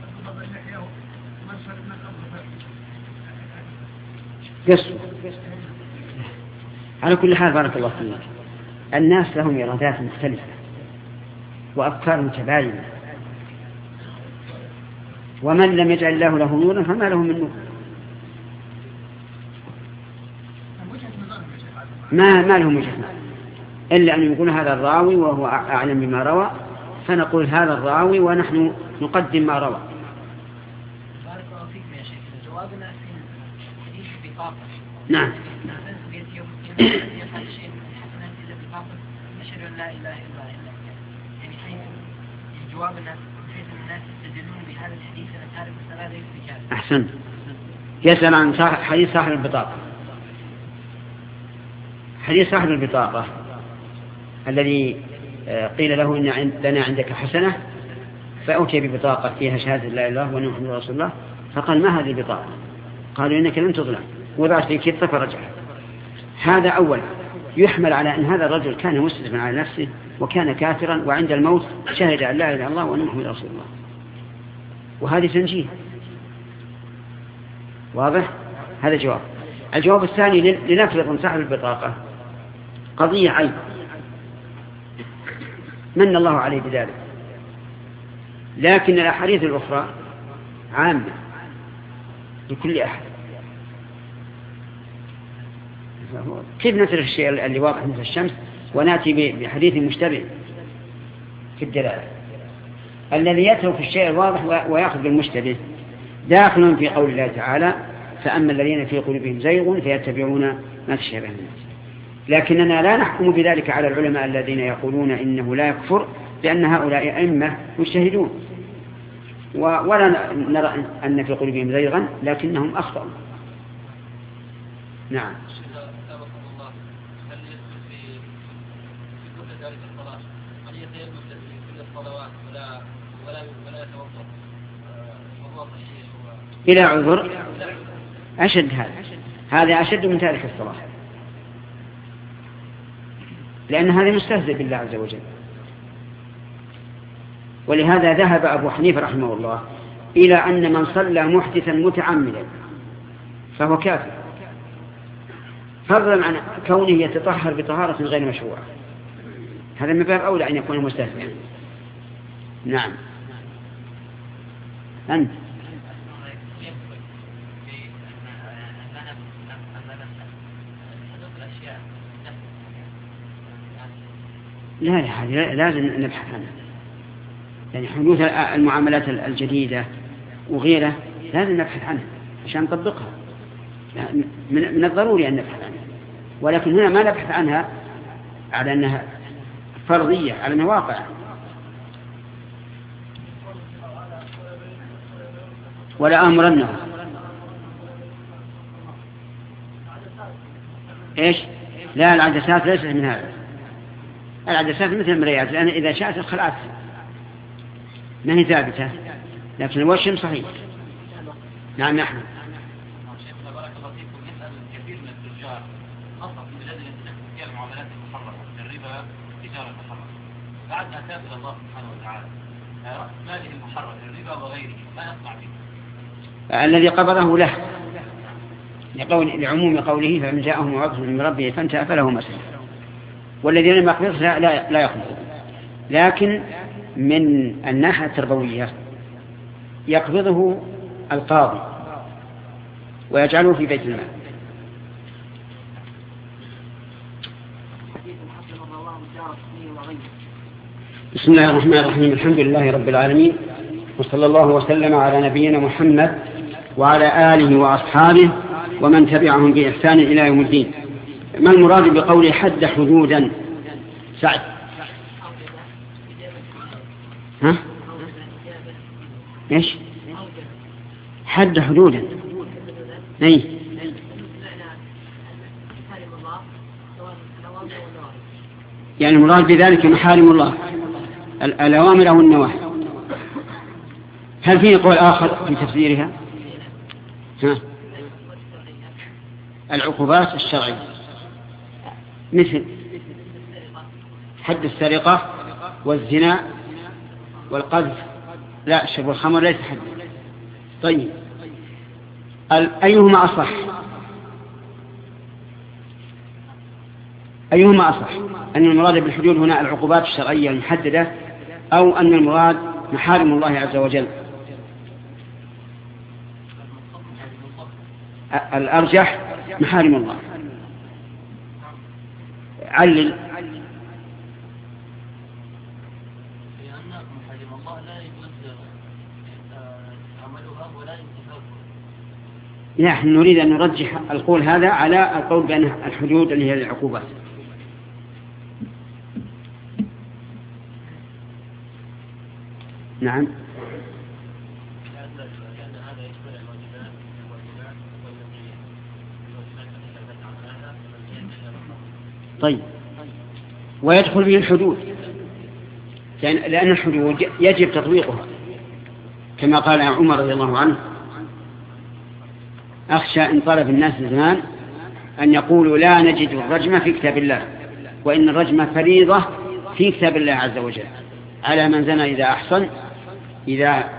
قسم على كل حال بارك الله فيك. الناس لهم إرادات مختلفة وأفكار متباينة. ومن لم يجعل الله له نورا فما له من نور. ما ما لهم وجهة إلا أن يقول هذا الراوي وهو أعلم بما روى فنقول هذا الراوي ونحن نقدم ما روى بارك الله فيكم يا شيخ جوابنا في حديث بطاقة نعم أشهد أن لا إله إلا الله يعني بكافر أحسن يسأل عن حديث صاحب البطاقة. حديث صاحب البطاقة الذي آه، قيل له إن لنا عندك حسنة فأتي ببطاقة فيها شهادة لا إله وأن محمد رسول الله. فقال ما هذه البطاقة؟ قالوا إنك لن تظلم. وضعت في كتفه فرجع. هذا أولا يحمل على أن هذا الرجل كان مسلما على نفسه وكان كافرا وعند الموت شهد أن لا إله إلا الله وأن محمد رسول الله. وهذه تنجيه. واضح؟ هذا جواب. الجواب الثاني لنفرض صاحب البطاقة. قضية عيب. من الله عليه بذلك؟ لكن الأحاديث الأخرى عامة لكل أحد. كيف نترك الشيء اللي واضح مثل الشمس ونأتي بحديث مشتبه في الدلالة؟ الذي يترك الشيء الواضح ويأخذ بالمشتبه. داخل في قول الله تعالى فأما الذين في قلوبهم زيغ فيتبعون ما تشابه منه لكننا لا نحكم بذلك على العلماء الذين يقولون إنه لا يكفر لأن هؤلاء أئمة مجتهدون. ولا نرى أن في قلوبهم زيغا لكنهم أخطأوا. نعم. إلى عذر أشد هذا. هذا أشد من تارك الصلاة. لأن هذا مستهزئ بالله عز وجل. ولهذا ذهب أبو حنيفة رحمه الله إلى أن من صلى محدثا متعمدا فهو كافر. فضلا عن كونه يتطهر بطهارة غير مشروعة. هذا من باب أولى أن يكون مستهزئا. نعم. أنت. لا لا لازم نبحث عنها. يعني حدوث المعاملات الجديدة وغيره لازم نبحث عنها عشان نطبقها. من الضروري أن نبحث عنها. ولكن هنا ما نبحث عنها على أنها فرضية على أنها واقع. ولا أمرنه. إيش؟ لا العدسات ليست من هذا. العدسات مثل المريات لأن إذا شاءت خلعت ما هي ثابتة؟ لكن الوشم صحيح. نعم نحن. الله سبحانه وتعالى ماله المحرم الربا وغيره ما الذي قبضه له. لقول لعموم قوله فمن جاءه موعظة من ربه فانتهى فله ما والذين لم يقبضه لا, لا, لا لكن من الناحية التربوية يقبضه القاضي ويجعله في بيت المال. بسم الله الرحمن الرحيم. الحمد لله رب العالمين وصلى الله وسلم على نبينا محمد وعلى آله وأصحابه ومن تبعهم بإحسان إلى يوم الدين. ما المراد بقول حد حدودا؟ سعد. ها؟ إيش؟ حد حدودا. أي. يعني المراد بذلك محارم الله. الأوامر أو النواهي. هل في قول آخر في تفسيرها؟ ها؟ العقوبات الشرعية. مثل حد السرقة والزنا والقذف. لا شرب الخمر ليس حد. طيب. أيهما أصح؟ أيهما أصح؟ أن المراد بالحدود هنا العقوبات الشرعية المحددة أو أن المراد محارم الله عز وجل؟ الأرجح محارم الله. علل. نحن نريد أن نرجح القول هذا على القول بأن الحدود اللي هي العقوبات نعم. طيب. ويدخل فيه الحدود. لأن الحدود يجب تطبيقها. كما قال عمر رضي الله عنه أخشى إن طلب الناس زمان أن يقولوا لا نجد الرجمة في كتاب الله وإن الرجمة فريضة في كتاب الله عز وجل. على من زنى إذا أحصن إذا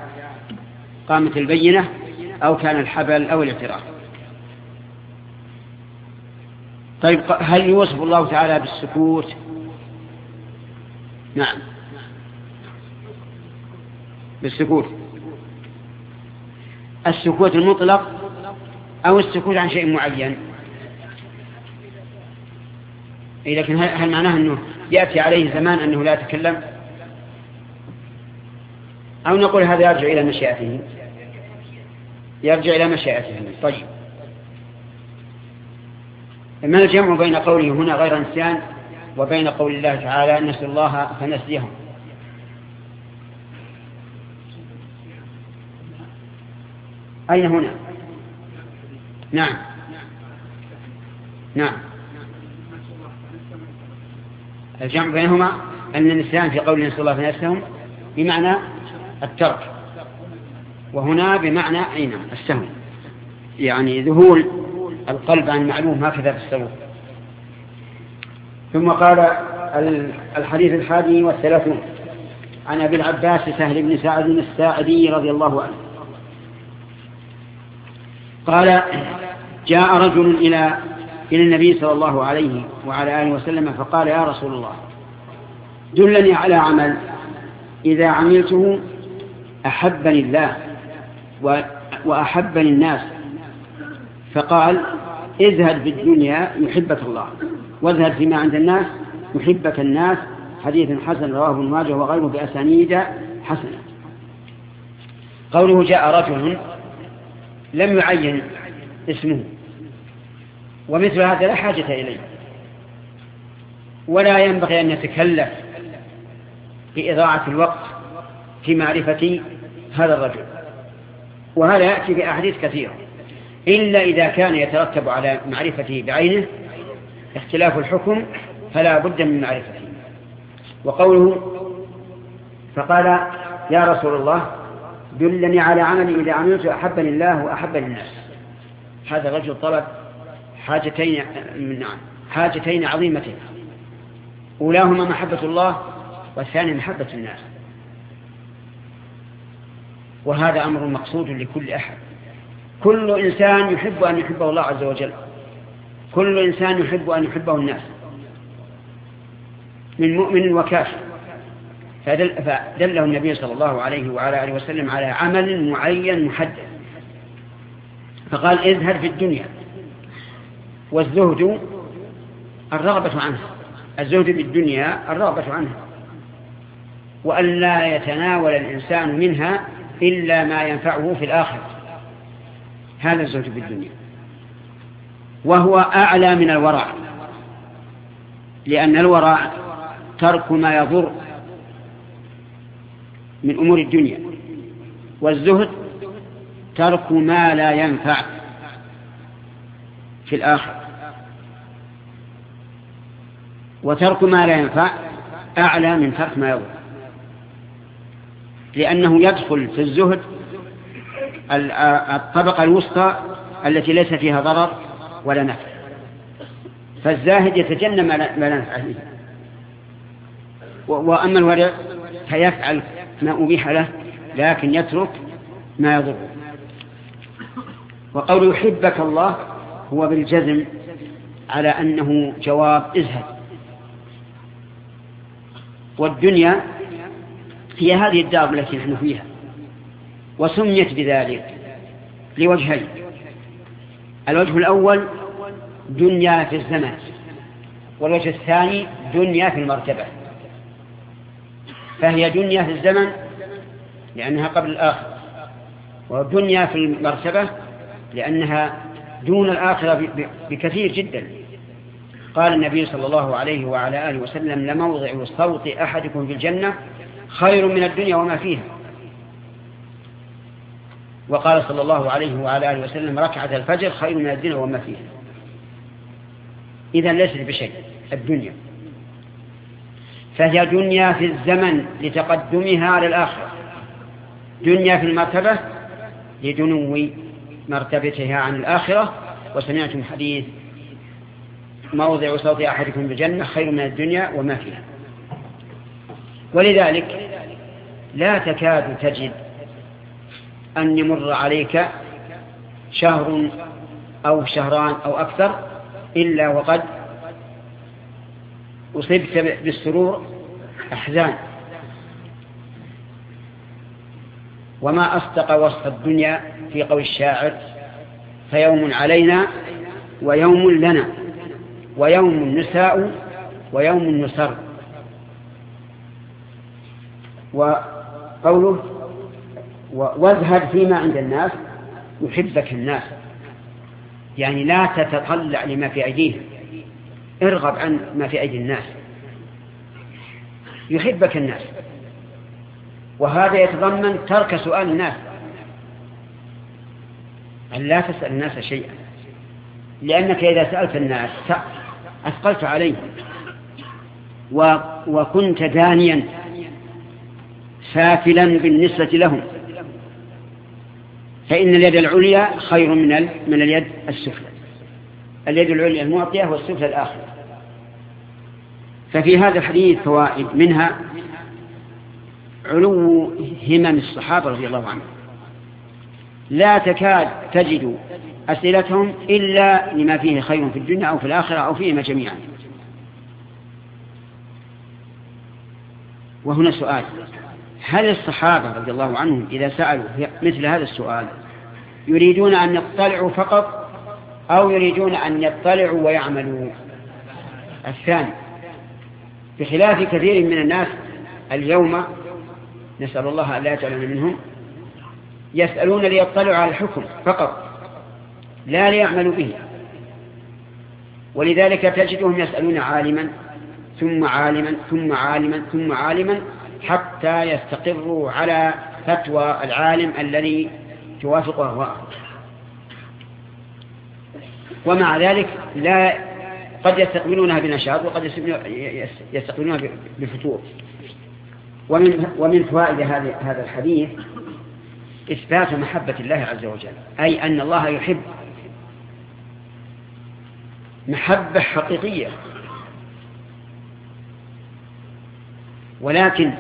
قامت البينة أو كان الحبل أو الاعتراف. طيب هل يوصف الله تعالى بالسكوت؟ نعم. بالسكوت. السكوت المطلق أو السكوت عن شيء معين؟ إيه لكن هل معناه أنه يأتي عليه زمان أنه لا يتكلم؟ أو نقول هذا يرجع إلى مشيئته. يرجع إلى مشيئته. طيب. ما الجمع بين قوله هنا غير نسيان وبين قول الله تعالى نسوا الله فنسيهم أين هنا؟ نعم. نعم. الجمع بينهما أن النسيان في قول نسوا الله فنسيهم بمعنى الترك. وهنا بمعنى أين؟ السهم. يعني ذهول. القلب عن معلوم هكذا السلوك ثم قال الحديث الحادي والثلاثون عن أبي العباس سهل بن سعد الساعدي رضي الله عنه. قال جاء رجل إلى إلى النبي صلى الله عليه وعلى آله وسلم فقال يا رسول الله دلني على عمل. إذا عملته أحبني الله وأحبني الناس. فقال اذهب في الدنيا يحبك الله واذهب فيما عند الناس يحبك الناس حديث حسن رواه ابن ماجه وغيره بأسانيد حسنة. قوله جاء رجل لم يعين اسمه ومثل هذا لا حاجة إليه. ولا ينبغي أن يتكلف بإضاعة الوقت في معرفة هذا الرجل. وهذا يأتي بأحاديث كثيرة. إلا إذا كان يترتب على معرفته بعينه اختلاف الحكم فلا بد من معرفته. وقوله فقال يا رسول الله دلني على عمل إذا عملت أحبني الله وأحبني الناس هذا الرجل طلب حاجتين نعم حاجتين عظيمتين. أولاهما محبة الله والثاني محبة الناس. وهذا أمر مقصود لكل أحد. كل إنسان يحب أن يحبه الله عز وجل. كل إنسان يحب أن يحبه الناس. من مؤمن وكافر. فدل فدله النبي صلى الله عليه وعلى آله وسلم على عمل معين محدد. فقال اذهب في الدنيا. والزهد الرغبة عنها الزهد بالدنيا الرغبة عنها وأن لا يتناول الإنسان منها إلا ما ينفعه في الآخرة. هذا الزهد بالدنيا وهو أعلى من الورع لأن الورع ترك ما يضر من أمور الدنيا. والزهد ترك ما لا ينفع في الآخر وترك ما لا ينفع أعلى من ترك ما يضر. لأنه يدخل في الزهد الطبقة الوسطى التي ليس فيها ضرر ولا نفع. فالزاهد يتجنب ما لا نفع فيه. وأما الورع فيفعل ما أبيح له لكن يترك ما يضره. وقول يحبك الله هو بالجزم على أنه جواب ازهد. والدنيا هي هذه الدار التي نحن فيها. وسميت بذلك لوجهين. الوجه الأول دنيا في الزمن والوجه الثاني دنيا في المرتبة. فهي دنيا في الزمن لأنها قبل الآخرة ودنيا في المرتبة لأنها دون الآخرة بكثير جدا. قال النبي صلى الله عليه وعلى آله وسلم لموضع صوت أحدكم في الجنة خير من الدنيا وما فيها. وقال صلى الله عليه وعلى آله وسلم ركعة الفجر خير من الدنيا وما فيها. إذا ليست بشيء الدنيا. فهي دنيا في الزمن لتقدمها على الآخرة دنيا في المرتبة لدنو مرتبتها عن الآخرة. وسمعتم حديث موضع صوت أحدكم بالجنة خير من الدنيا وما فيها. ولذلك لا تكاد تجد أن يمر عليك شهر أو شهران أو أكثر إلا وقد أصبت بالسرور أحزان. وما أصدق وصف الدنيا في قول الشاعر فيوم علينا ويوم لنا ويوم نساء ويوم نسر. وقوله واذهب فيما عند الناس يحبك الناس. يعني لا تتطلع لما في أيديهم. ارغب عن ما في أيدي الناس. يحبك الناس. وهذا يتضمن ترك سؤال الناس. أن لا تسأل الناس شيئا. لأنك إذا سألت الناس أثقلت عليهم. وكنت دانيا سافلا بالنسبة لهم. فإن اليد العليا خير من من اليد السفلى. اليد العليا المعطية والسفلى الآخرة. ففي هذا الحديث فوائد. منها علو همم الصحابة رضي الله عنهم. لا تكاد تجد أسئلتهم إلا لما فيه خير في الدنيا أو في الآخرة أو فيهما جميعا. وهنا سؤال. هل الصحابة رضي الله عنهم إذا سألوا مثل هذا السؤال يريدون أن يطلعوا فقط أو يريدون أن يطلعوا ويعملوا؟ الثاني بخلاف كثير من الناس اليوم نسأل الله أن لا يجعلنا منهم يسألون ليطلعوا على الحكم فقط لا ليعملوا به. ولذلك تجدهم يسألون عالما ثم عالما ثم عالما ثم عالما حتى يستقروا على فتوى العالم الذي توافق أهواءه ومع ذلك لا قد يستقبلونها بنشاط وقد يستقبلونها بفتور ومن ومن فوائد هذا الحديث إثبات محبة الله عز وجل أي أن الله يحب محبة حقيقية. ولكن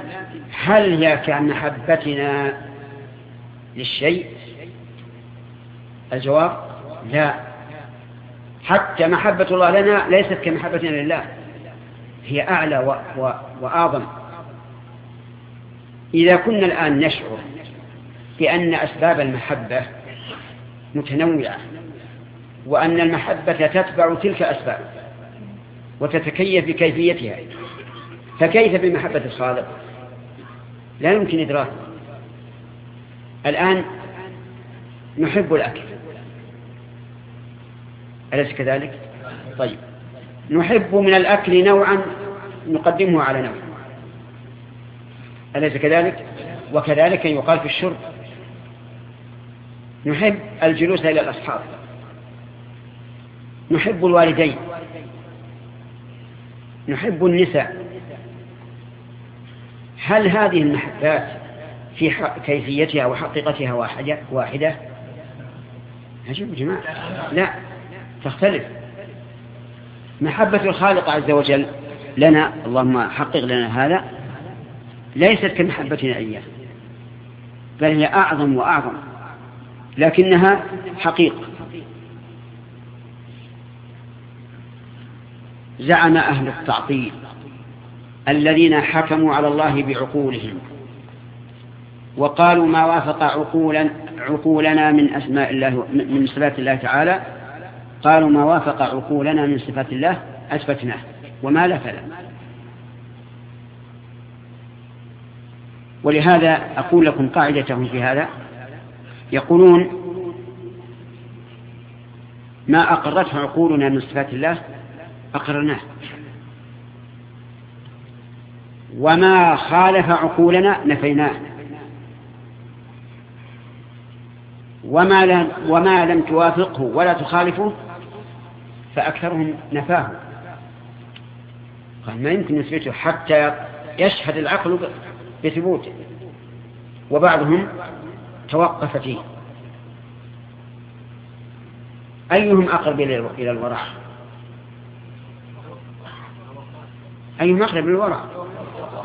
هل هي كمحبتنا للشيء؟ الجواب لا. حتى محبة الله لنا ليست كمحبتنا لله. هي أعلى و و وأعظم. إذا كنا الآن نشعر بأن أسباب المحبة متنوعة وأن المحبة تتبع تلك الأسباب وتتكيف بكيفيتها فكيف بمحبة الخالق؟ لا يمكن إدراكه الآن نحب الأكل. أليس كذلك؟ طيب. نحب من الأكل نوعا نقدمه على نوع. أليس كذلك؟ وكذلك يقال في الشرب. نحب الجلوس إلى الأصحاب. نحب الوالدين. نحب النساء. هل هذه المحبات في كيفيتها وحقيقتها واحدة واحدة؟ عجيب جماعة لا تختلف. محبة الخالق عز وجل لنا اللهم حقق لنا هذا ليست كمحبتنا إياه بل هي أعظم وأعظم لكنها حقيقة. زعم أهل التعطيل الذين حكموا على الله بعقولهم وقالوا ما وافق عقولا عقولنا من أسماء الله من صفات الله تعالى. قالوا ما وافق عقولنا من صفات الله أثبتناه. وما لا فلا ولهذا أقول لكم قاعدتهم في هذا. يقولون ما أقرته عقولنا من صفات الله أقرناه. وما خالف عقولنا نفيناه. وما لم, وما لم توافقه ولا تخالفه فأكثرهم نفاه. قال ما يمكن نثبته حتى يشهد العقل بثبوته. وبعضهم توقف فيه. أيهم أقرب إلى الورع؟ أقرب إلى الورع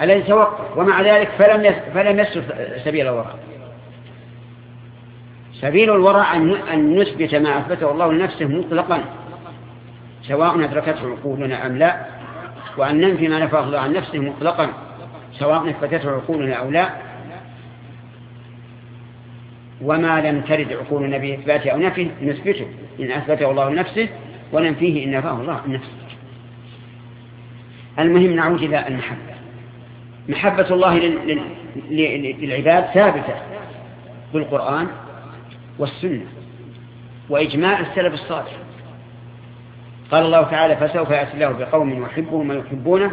الذي توقف ومع ذلك فلم فلم يسلك سبيل الورع سبيل الورع أن نثبت ما أثبته الله لنفسه مطلقا سواء أدركته عقولنا أم لا وأن ننفي ما نفاه الله عن نفسه مطلقا سواء أثبتته عقولنا أو لا. وما لم ترد عقولنا بإثباته أو نفيه نثبته إن أثبته الله لنفسه وننفيه إن نفاه الله عن نفسه. المهم نعود إلى المحبة. محبة الله للعباد ثابتة بالقرآن والسنة وإجماع السلف الصالح. قال الله تعالى فسوف يأتي الله بقوم يحبهم ويحبونه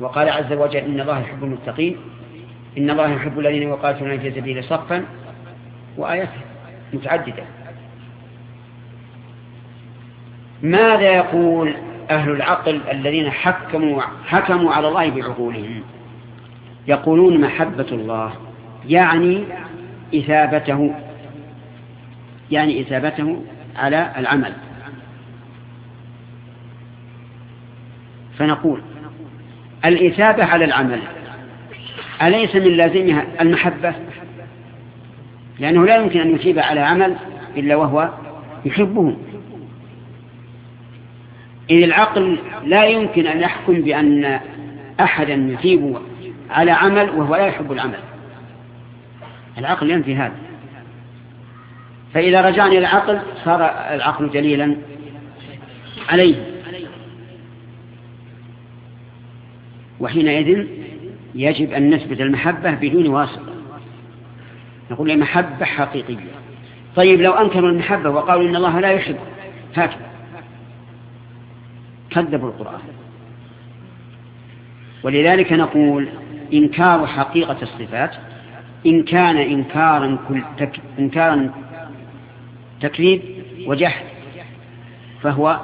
وقال عز وجل إن الله يحب المتقين إن الله يحب الذين يقاتلون في سبيل صفا وآيات متعددة. ماذا يقول أهل العقل الذين حكموا, حكموا على الله بعقولهم. يقولون محبة الله يعني إثابته يعني إثابته على العمل. فنقول الإثابة على العمل أليس من لازمها المحبة؟ لأنه لا يمكن أن يثيب على عمل إلا وهو يحبه. إذ العقل لا يمكن أن يحكم بأن أحدا يثيب على عمل وهو لا يحب العمل. العقل ينفي هذا. فإذا رجعنا إلى العقل صار العقل دليلا عليه. وحينئذ يجب أن نثبت المحبة بدون واسطة. نقول محبة حقيقية. طيب لو أنكروا المحبة وقالوا إن الله لا يحب هكذا كذبوا القرآن. ولذلك نقول إنكار حقيقة الصفات إن كان إنكارا, كل تك إنكارا تكذيب وجحد فهو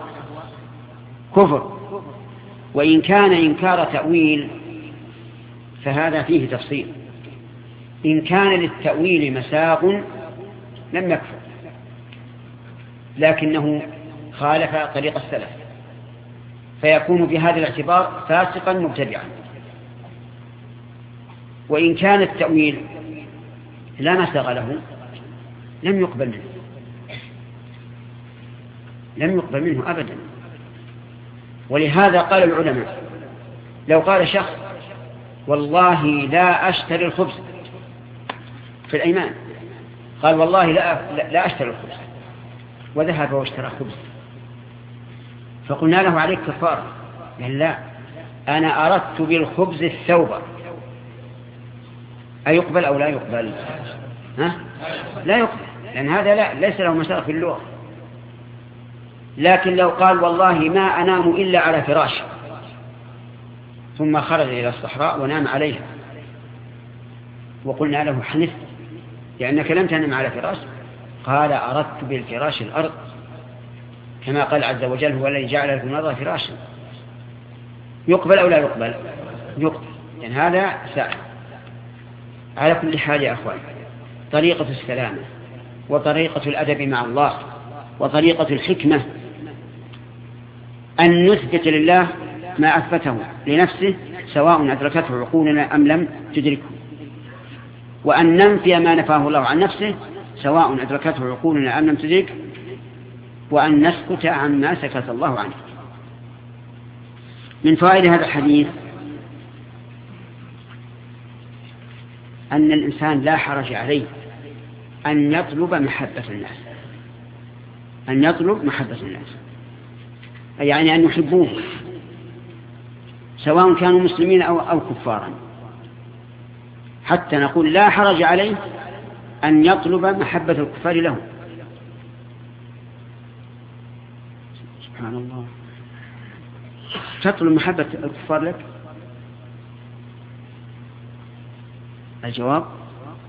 كفر. وإن كان إنكار تأويل فهذا فيه تفصيل. إن كان للتأويل مساق لم يكفر لكنه خالف طريق السلف. فيكون بهذا الاعتبار فاسقا مبتدعا. وإن كان التأويل لا مساق له لم يقبل منه. لم يقبل منه أبدا. ولهذا قال العلماء لو قال شخص والله لا أشتري الخبز في الأيمان. قال والله لا, لا أشتري الخبز. وذهب واشترى خبز. فقلنا له عليك كفارة قال لا أنا أردت بالخبز الثوب أيقبل أو لا يقبل؟ ها؟ لا يقبل لأن هذا لا ليس له مسار في اللغة. لكن لو قال والله ما أنام إلا على فراش ثم خرج إلى الصحراء ونام عليها. وقلنا له حنف لأنك لم تنم على فراش قال أردت بالفراش الأرض. كما قال عز وجل هو الذي جعل لكم الأرض فراشا. يقبل أو لا يقبل؟ يقبل. يعني هذا سائل. على كل حال يا أخوان طريقة السلامة وطريقة الأدب مع الله وطريقة الحكمة أن نثبت لله ما أثبته لنفسه سواء أدركته عقولنا أم لم تدركه. وأن ننفي ما نفاه الله عن نفسه سواء أدركته عقولنا أم لم تدركه. وأن نسكت عما سكت الله عنه. من فوائد هذا الحديث أن الإنسان لا حرج عليه أن يطلب محبة الناس. أن يطلب محبة الناس. يعني أن يحبوه. سواء كانوا مسلمين أو, أو كفارا. حتى نقول لا حرج عليه أن يطلب محبة الكفار له. سبحان الله. تطلب محبة الكفار لك؟ الجواب؟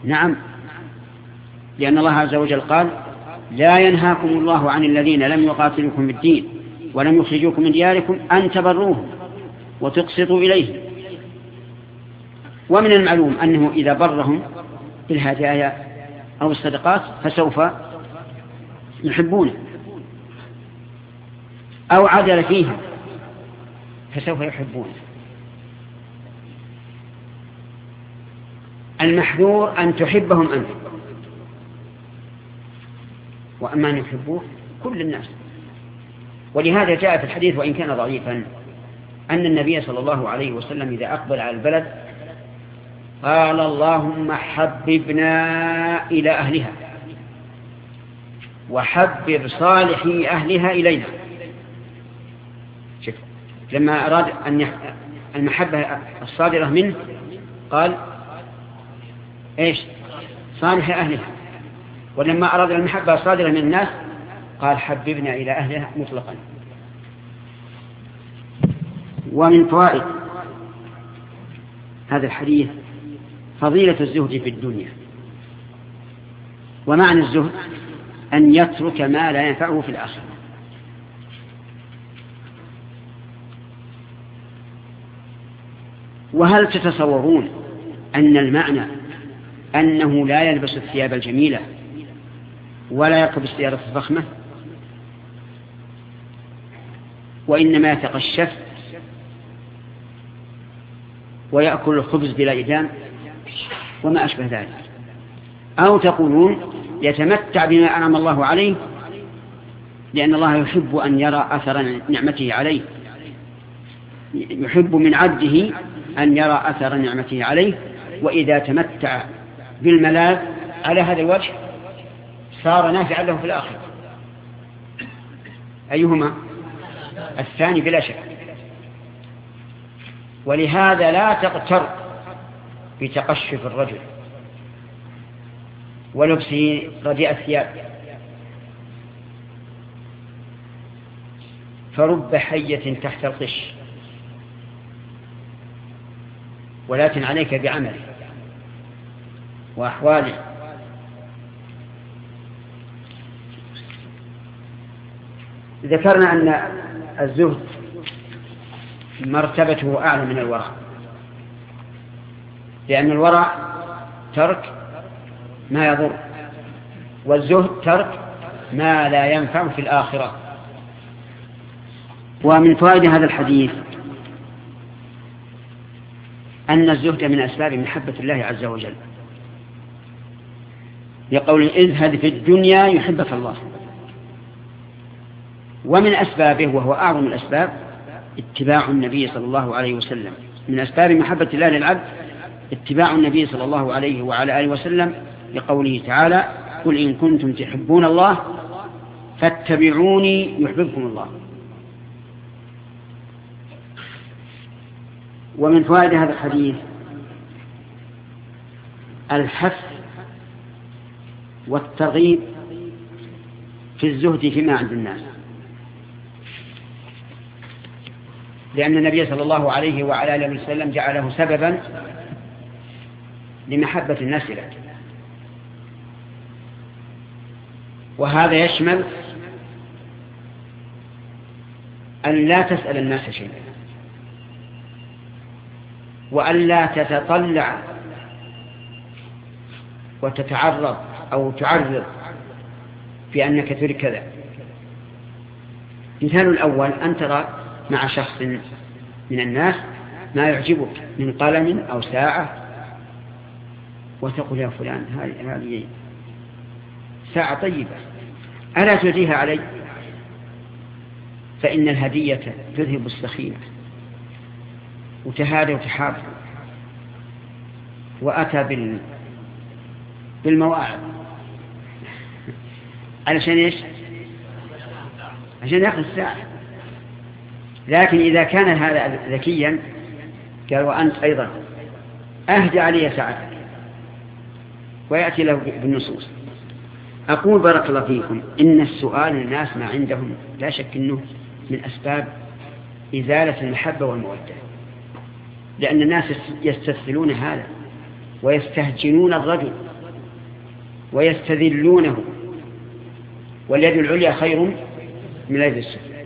نعم. لأن الله عز وجل قال لا ينهاكم الله عن الذين لم يقاتلوكم في الدين ولم يخرجوكم من دياركم أن تبروهم وتقسطوا إليه ومن المعلوم أنه إذا برهم بالهدايا أو الصدقات فسوف يحبونه. أو عدل فيها فسوف يحبونه المحذور أن تحبهم أنت. وأما أن يحبوه كل الناس. ولهذا جاء في الحديث وإن كان ضعيفا أن النبي صلى الله عليه وسلم إذا أقبل على البلد قال اللهم حببنا إلى أهلها وحبب صالحي أهلها إلينا. لما أراد أن المحبة الصادرة منه قال إيش؟ صالح أهلها. ولما أراد المحبة الصادرة من الناس قال حببنا إلى أهلها مطلقا. ومن فوائد هذا الحديث فضيلة الزهد في الدنيا. ومعنى الزهد أن يترك ما لا ينفعه في الآخرة. وهل تتصورون أن المعنى أنه لا يلبس الثياب الجميلة ولا يركب السيارة الفخمة؟ وإنما يتقشف ويأكل الخبز بلا إدام؟ وما أشبه ذلك. أو تقولون يتمتع بما أنعم الله عليه لأن الله يحب أن يرى أثر نعمته عليه يحب من عبده أن يرى أثر نعمته عليه وإذا تمتع بالملاذ على هذا الوجه صار نافعا له في الآخرة. أيهما؟ الثاني بلا شك. ولهذا لا تغتر بتقشف الرجل ولبسه رديء الثياب. فرب حية تحت القش. ولكن عليك بعمله. وأحواله ذكرنا أن الزهد مرتبته أعلى من الورع. لأن الورع ترك ما يضر والزهد ترك ما لا ينفع في الآخرة. ومن فوائد هذا الحديث أن الزهد من أسباب محبة الله عز وجل. يقول اذهب في الدنيا يحبك الله. ومن أسبابه وهو أعظم الأسباب اتباع النبي صلى الله عليه وسلم. من أسباب محبة الله للعبد اتباع النبي صلى الله عليه وعلى آله وسلم لقوله تعالى قل إن كنتم تحبون الله فاتبعوني يحببكم الله. ومن فوائد هذا الحديث الحث والترغيب في الزهد فيما عند الناس. لأن النبي صلى الله عليه وعلى آله وسلم جعله سببا لمحبة الناس له. وهذا يشمل أن لا تسأل الناس شيئا. وأن لا تتطلع وتتعرض أو تعرض في أنك تريد كذا. مثال الأول أن ترى مع شخص من الناس ما يعجبك من قلم أو ساعة وتقول يا فلان هذه ساعة طيبة ألا تهديها علي؟ فإن الهدية تذهب السخينة. وتهادى وتحاب وأتى بال بالمواعظ. علشان إيش؟ عشان يأخذ الساعة. لكن إذا كان هذا ذكيا قال وأنت أيضا أهدى علي ساعتك. ويأتي له بالنصوص. أقول بارك الله فيكم إن السؤال الناس ما عندهم لا شك أنه من أسباب إزالة المحبة والمودة. لأن الناس يستسهلون هذا ويستهجنون الرجل ويستذلونه واليد العليا خير من اليد السفلى.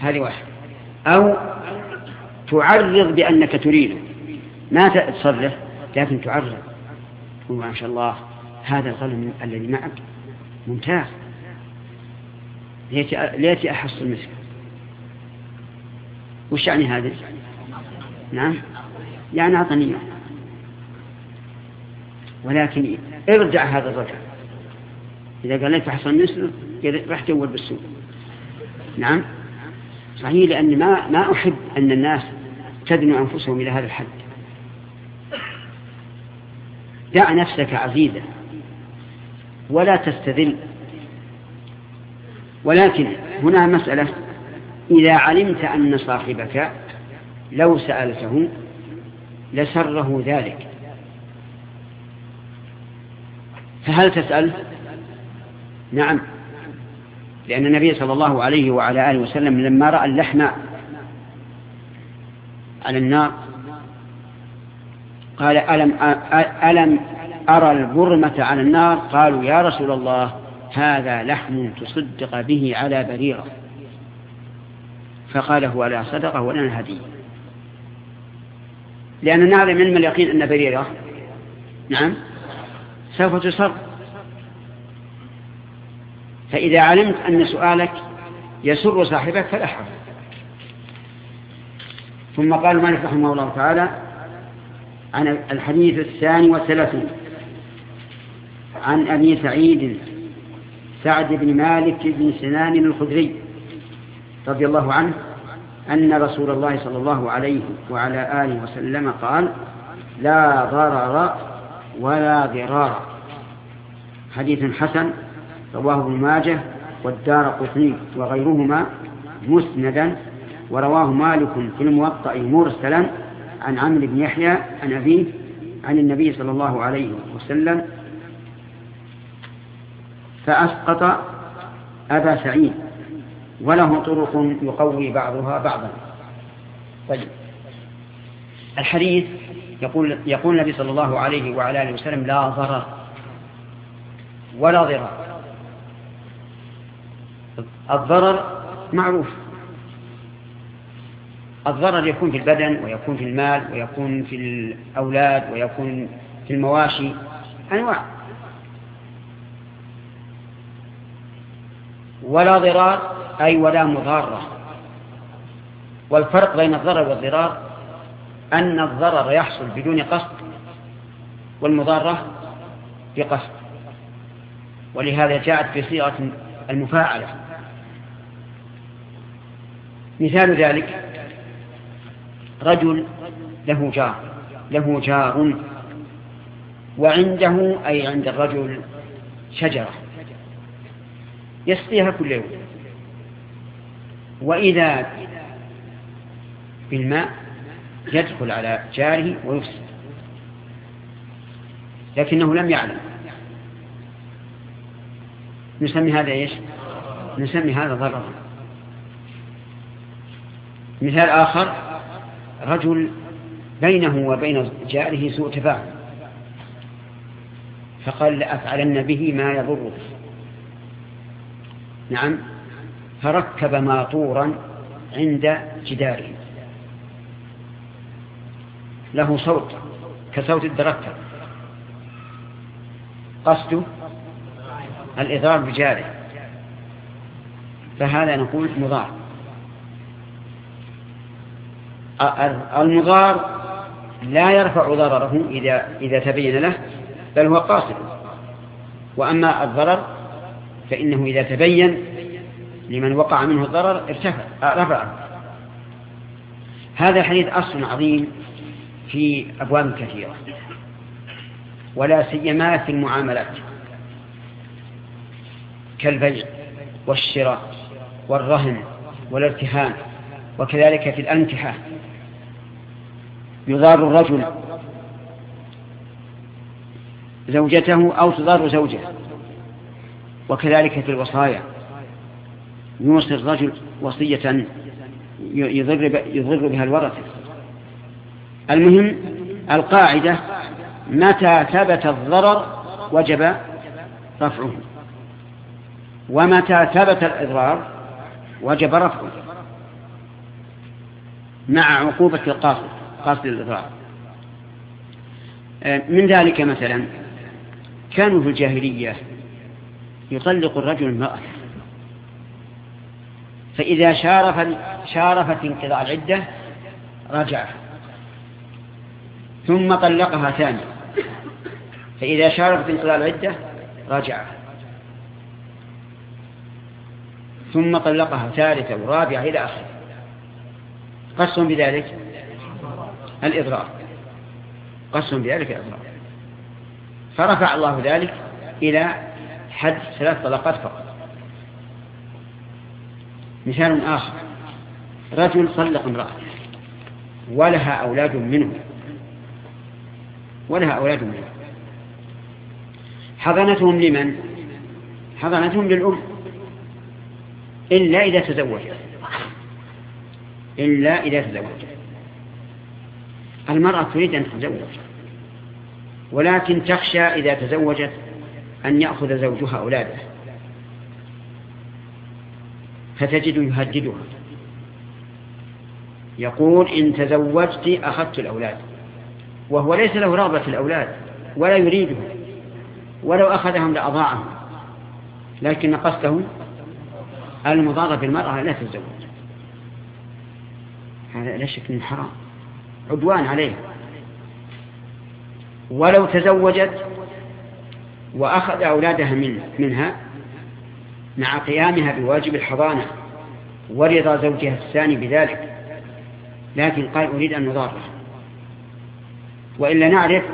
هذه واحدة. أو تعرض بأنك تريده ما تصرف لكن تعرض. تقول ما شاء الله هذا القلم الذي معك ممتاز. ليتي أحصل مثله. وش يعني هذا؟ نعم؟ يعني أعطني ولكن ارجع هذا الرجل. إذا قال لك أحصل مثله راح تول بالسوق. نعم؟ صحيح لأني ما, ما أحب أن الناس تدنو أنفسهم إلى هذا الحد. دع نفسك عزيزا ولا تستذل. ولكن هنا مسألة إذا علمت أن صاحبك لو سألته لسره ذلك. فهل تسأل؟ نعم. لأن النبي صلى الله عليه وعلى آله وسلم لما رأى اللحم على النار قال ألم, ألم أرى البرمة على النار؟ قالوا يا رسول الله هذا لحم تصدق به على بريرة. فقال هو لا صدقة ولا هدية. لأن نعلم علم اليقين أن بريرة. نعم. سوف تصر. فإذا علمت أن سؤالك يسر صاحبك فلا حرج. ثم قال مالك رحمه الله تعالى عن الحديث الثاني والثلاثون. عن أبي سعيد سعد بن مالك بن سنان الخدري رضي الله عنه أن رسول الله صلى الله عليه وعلى آله وسلم قال لا ضرر ولا ضرار. حديث حسن رواه ابن ماجه والدار قطني وغيرهما مسندا ورواه مالك في الموطأ مرسلا عن عمرو بن يحيى عن أبيه عن النبي صلى الله عليه وسلم فأسقط أبا سعيد. وله طرق يقوي بعضها بعضا. طيب. الحديث يقول يقول النبي صلى الله عليه وعلى آله وسلم لا ضرر ولا ضرار. الضرر معروف. الضرر يكون في البدن ويكون في المال ويكون في الأولاد ويكون في المواشي أنواع. ولا ضرار أي ولا مضارة والفرق بين الضرر والضرار أن الضرر يحصل بدون قصد والمضارة بقصد. ولهذا جاءت في صيغة المفاعلة. مثال ذلك رجل له جار له جار وعنده أي عند الرجل شجرة يسقيها كل يوم. وإذا بالماء يدخل على جاره ويفسد. لكنه لم يعلم. نسمي هذا إيش؟ نسمي هذا ضررا. مثال آخر رجل بينه وبين جاره سوء تفاهم. فقال لأفعلن به ما يضره. نعم؟ فركب ماطورا عند جداره. له صوت كصوت الدركة. قصده الإضرار بجاره. فهذا نقول مضار. المضار لا يرفع ضرره إذا, إذا تبين له بل هو قاصد. وأما الضرر فإنه إذا تبين لمن وقع منه الضرر ارتفع رفعه. هذا الحديث أصل عظيم في أبواب كثيرة ولا سيما في المعاملات كالبيع والشراء والرهن والارتهان وكذلك في الأنكحة. يضار الرجل زوجته أو تضار زوجه وكذلك في الوصايا. يوصي الرجل وصية يضر, يضر بها الورثة. المهم القاعدة متى ثبت الضرر وجب رفعه. ومتى ثبت الإضرار وجب رفعه. مع عقوبة القاصد قاصد الإضرار. من ذلك مثلا كانوا في الجاهلية يطلق الرجل المرأة فإذا شارف شارفت انقضاء العدة رجع. ثم طلقها ثانية فإذا شارفت انقضاء العدة رجع. ثم طلقها ثالثة ورابعة إلى آخره. قصهم بذلك الإضرار. قصهم بذلك الإضرار. فرفع الله ذلك إلى حد ثلاث طلقات فقط. مثال آخر. رجل طلق امرأة ولها أولاد منه ولها أولاد منه حضنتهم لمن؟ حضنتهم للأم. إلا إذا تزوجت. إلا إذا تزوجت. المرأة تريد أن تتزوج. ولكن تخشى إذا تزوجت أن يأخذ زوجها أولاده. فتجد يهددها. يقول إن تزوجت أخذت الأولاد وهو ليس له رغبة في الأولاد ولا يريدهم ولو أخذهم لأضاعهم لكن قصده المضارة بالمرأة لا تتزوج. هذا لا شك من حرام عدوان عليه. ولو تزوجت وأخذ أولادها من منها مع قيامها بواجب الحضانة ورضا زوجها الثاني بذلك لكن قال أريد أن نضاره. وإلا نعرف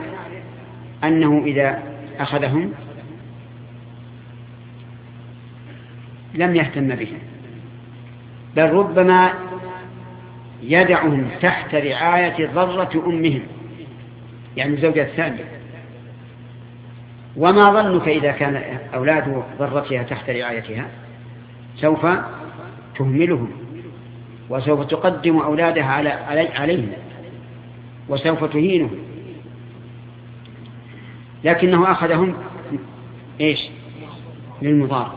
أنه إذا أخذهم لم يهتم بهم بل ربما يدعهم تحت رعاية ضرة أمهم يعني الزوجة الثانية وما ظنك إذا كان أولاد ضرتها تحت رعايتها سوف تهملهم وسوف تقدم أولادها على عليهم وسوف تهينهم. لكنه أخذهم إيش؟ للمضارة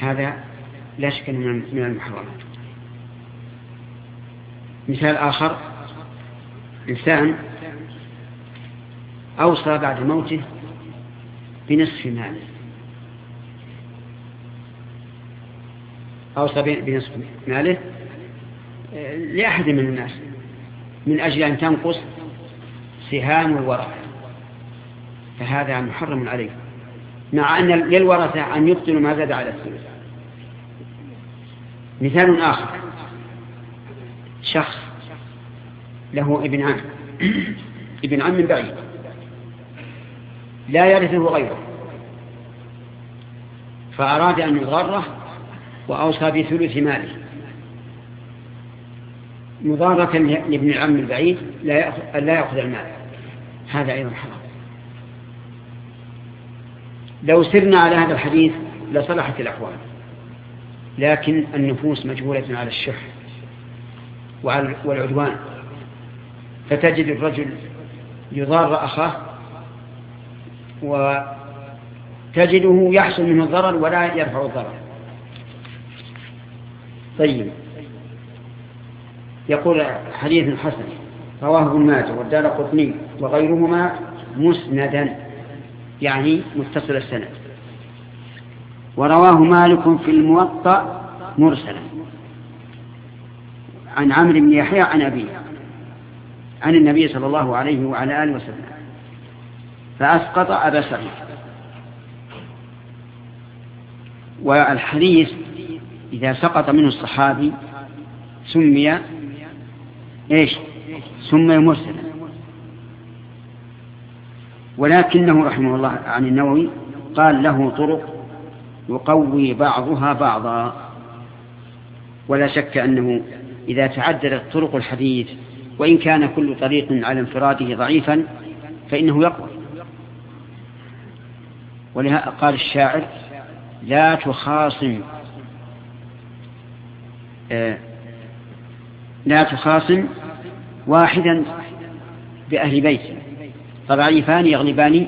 هذا لا شك من المحرمات. مثال آخر إنسان أوصى بعد موته بنصف ماله. أوصى بنصف ماله. آه، لأحد من الناس. من أجل أن تنقص سهام الورثة. فهذا محرم عليه مع أن للورثة أن يبطلوا ما زاد على الثلث. مثال آخر. شخص له ابن عم. [coughs] ابن عم من بعيد. لا يرثه غيره. فأراد أن يضره وأوصى بثلث ماله. مضارة لابن العم البعيد لا يأخذ, لا يأخذ المال. هذا أيضا حرام. لو سرنا على هذا الحديث لصلحت الأحوال لكن النفوس مجبولة على الشح والعدوان. فتجد الرجل يضار أخاه وتجده يحصل منه الضرر ولا يرفع الضرر. طيب. يقول حديث حسن رواه ابن ماجه والدار قطني وغيرهما مسندا يعني متصل السند. ورواه مالك في الموطأ مرسلا. عن عمرو بن يحيى عن أبيه عن النبي صلى الله عليه وعلى آله وسلم. فأسقط أبا سعيد. والحديث إذا سقط منه الصحابي سمي إيش؟ سمي مرسلا ولكنه رحمه الله عن النووي قال له طرق يقوي بعضها بعضا. ولا شك أنه إذا تعددت طرق الحديث وإن كان كل طريق على انفراده ضعيفا فإنه يقوى. ولهذا قال الشاعر لا تخاصم آه، لا تخاصم واحدا بأهل بيت. فضعيفان يغلبان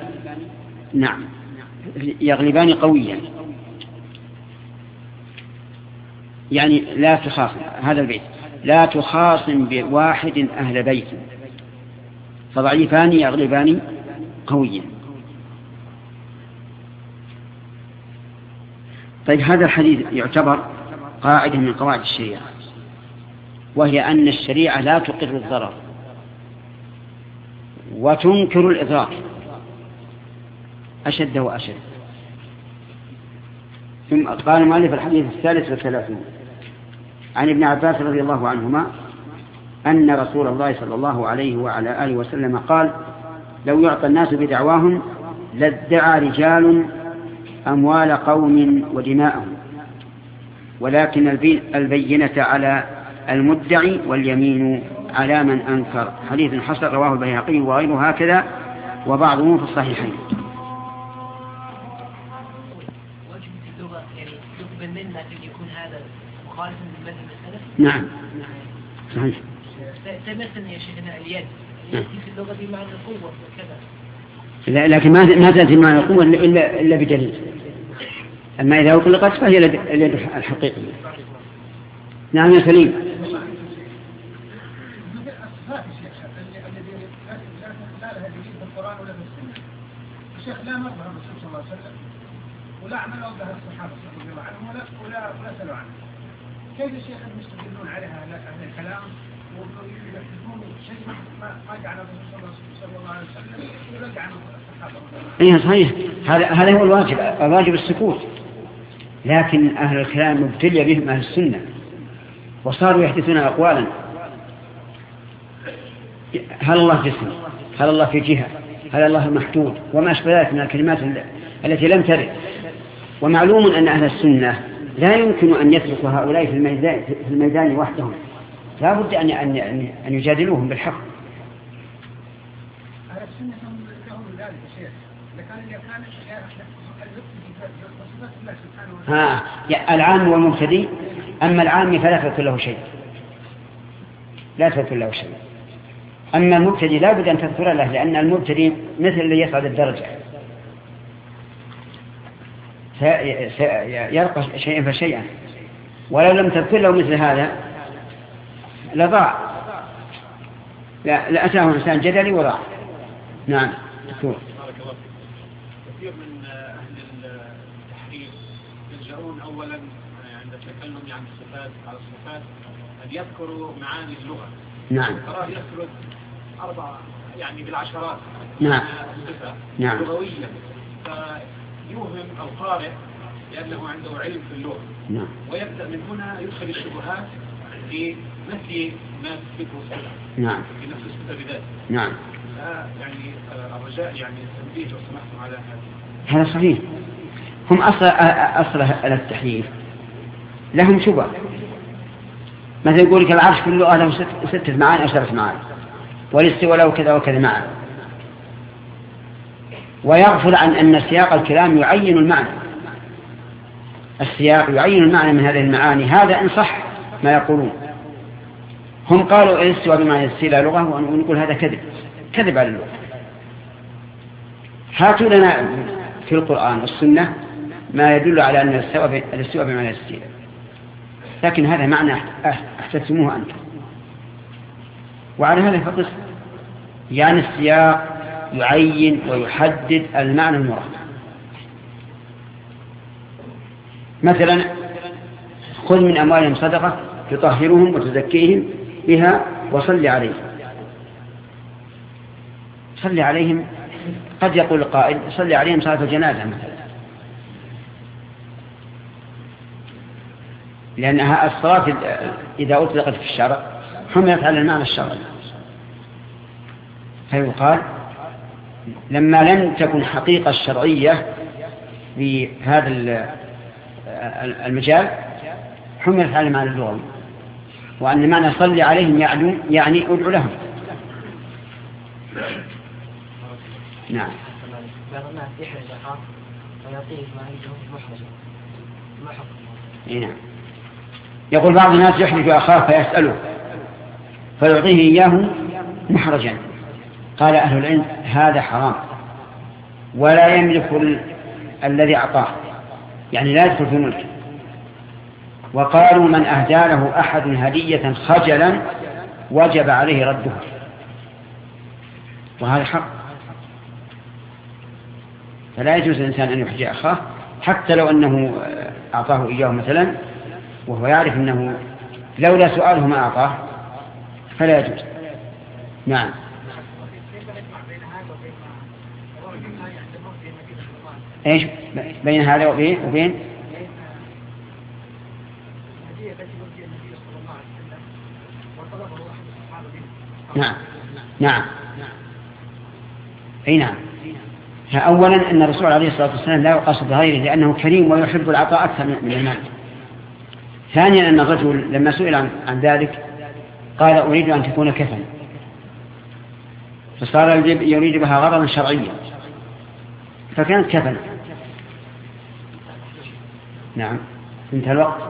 نعم يغلبان قويا. يعني لا تخاصم هذا البيت لا تخاصم بواحد أهل بيت. فضعيفان يغلبان قويا. طيب هذا الحديث يعتبر قاعدة من قواعد الشريعة وهي أن الشريعة لا تقر الضرر وتنكر الإضرار أشد وأشد. ثم قال المؤلف الحديث الثالث والثلاثون عن ابن عباس رضي الله عنهما أن رسول الله صلى الله عليه وعلى آله وسلم قال لو يعطى الناس بدعواهم لادعى رجال أموال قوم ودماءهم. ولكن البينة على المدعي واليمين على من أنكر. حديث حسن رواه البيهقي وغيره هكذا وبعضهم في الصحيحين. نعم. صحيح. تمثل يا شيخنا اليد. في اللغة بمعنى القوة وكذا لا لكن ما ما تأتي بمعنى القوة إلا إلا بدليل. أما إذا أطلقت فهي اليد الحقيقية. نعم يا سليم. الشيخ لا مر الرسول صلى الله عليه وسلم ولا عملوا بها الصحابه رضي الله عنهم ولا ولا سالوا عنها. كيف الشيخ يستدلون عليها أهل الكلام ويحدثون شيء ما ما جعل الرسول صلى الله عليه وسلم ولا جعل الصحابه اي صحيح. هذا هذا هو الواجب الواجب السكوت. لكن أهل الكلام ابتلي بهم أهل السنة وصاروا يحدثون أقوالا. هل الله جسم هل الله في جهة؟ هل الله محدود؟ وما أشبه ذلك من الكلمات التي لم ترد. ومعلوم أن أهل السنة لا يمكن أن يتركوا هؤلاء في الميدان, في الميدان وحدهم. لا بد أن, أن, أن يجادلوهم بالحق. ها العام والمبتدي أما العام فلا تذكر له شيء. لا تذكر له شيء. أما المبتدي لا بد أن تذكر له لأن المبتدي مثل اللي يصعد الدرجة. يرقى شيئا فشيئا. ولو لم تذكر له مثل هذا لضاع. لأتاه إنسان جدلي وضاع. نعم دكتور. كثير من أهل التحريف يلجؤون أولا عند التكلم عن الصفات على الصفات أن يذكروا معاني اللغة. نعم. تراه يذكر أربع يعني بالعشرات. نعم. صفة نعم. لغوية. فيوهم القارئ لأنه عنده علم في اللغة. نعم. ويبدأ من هنا يدخل الشبهات في نفي ما تثبته الصفة. نعم. في نفس الصفة بذاته. نعم. يعني آه، الرجاء يعني التنبيه لو سمحتم على هذا. هذا صحيح. هم أصل أصل التحريف. لهم شبه. مثلا يقول لك العرش اللغة له ستة معاني أو سبعة معاني. والاستواء له كذا وكذا معا ويغفل عن أن سياق الكلام يعين المعنى. السياق يعين المعنى من هذه المعاني. هذا إن صح ما يقولون. هم قالوا الاستواء بمعنى السيلة لغة ونقول هذا كذب. كذب على اللغة. هاتوا لنا في القرآن والسنة ما يدل على أن الاستواء بمعنى السيلة لكن هذا معنى احتسموه أنتم. وعلى هذا فقس يعني السياق يعين ويحدد المعنى المراد. مثلا خذ من أموالهم صدقة تطهرهم وتزكيهم بها وصل عليهم. صل عليهم قد يقول القائل صل عليهم صلاة الجنازة مثلا. لأنها الصلاة إذا أطلقت في الشرع حملت على المعنى الشرعي. فيقال لما لم تكن حقيقة الشرعية في هذا المجال حملت على المعنى اللغوي وأن معنى صلي عليهم يعني يعني أدعو لهم. نعم. ويعطيه ما محرجة ما حكم نعم. يقول بعض الناس يحرج أخاه فيسأله فيعطيه إياه محرجا قال أهل العلم هذا حرام. ولا يملك ال... الذي أعطاه. يعني لا يدخل في ملكه. وقالوا من أهدى له أحد هدية خجلا وجب عليه ردها وهذا حق. فلا يجوز الإنسان أن يحجي أخاه حتى لو أنه أعطاه إياه مثلا وهو يعرف أنه لولا سؤاله ما أعطاه فلا يجوز. نعم. إيش؟ بين هذا وبين وبين؟ نعم. نعم. أي نعم. أولا أن الرسول عليه الصلاة والسلام لا يقاس بغيره لأنه كريم ويحب العطاء أكثر من المال. ثانيا أن الرجل لما سئل عن, عن ذلك قال أريد أن تكون كفن. فصار يريد بها غرضا شرعيا. فكانت كفن. نعم. انتهى الوقت.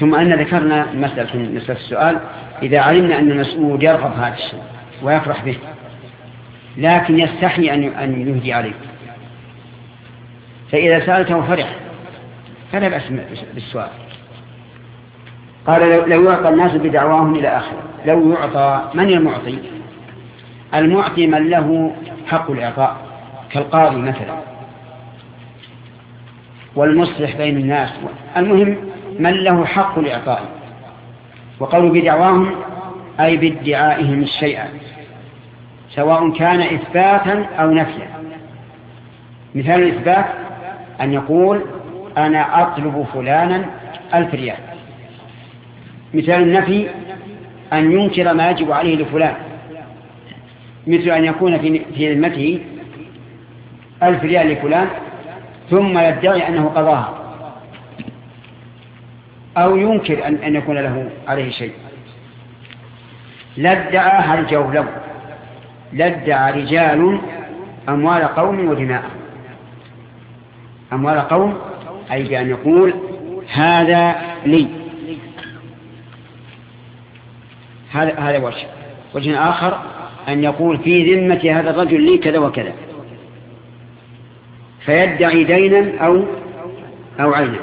ثم أن ذكرنا مسألة مسألة السؤال. إذا علمنا أن المسؤول يرغب هذا الشيء ويفرح به لكن يستحي أن أن يهدي عليه. فإذا سألته فرح. فلا بأس بالسؤال. قال لو يعطى الناس بدعواهم إلى آخره. لو يعطى من المعطي؟ المعطي من له حق الإعطاء كالقاضي مثلا. والمصلح بين الناس. المهم من له حق الإعطاء. وقالوا بدعواهم أي بادعائهم الشيء سواء كان إثباتا أو نفيا. مثال الإثبات أن يقول أنا أطلب فلانا ألف ريال. مثال النفي أن ينكر ما يجب عليه لفلان. مثل أن يكون في ذمته ألف ريال لفلان ثم يدعي أنه قضاها. أو ينكر أن, يكون له عليه شيء. لدعى هرجوا له. لدعى رجال أموال قوم ودماء. أموال قوم أي بأن يقول هذا لي. هذا هذا وجه. وجه آخر أن يقول في ذمة هذا الرجل لي كذا وكذا. فيدعي دينا أو أو عينا.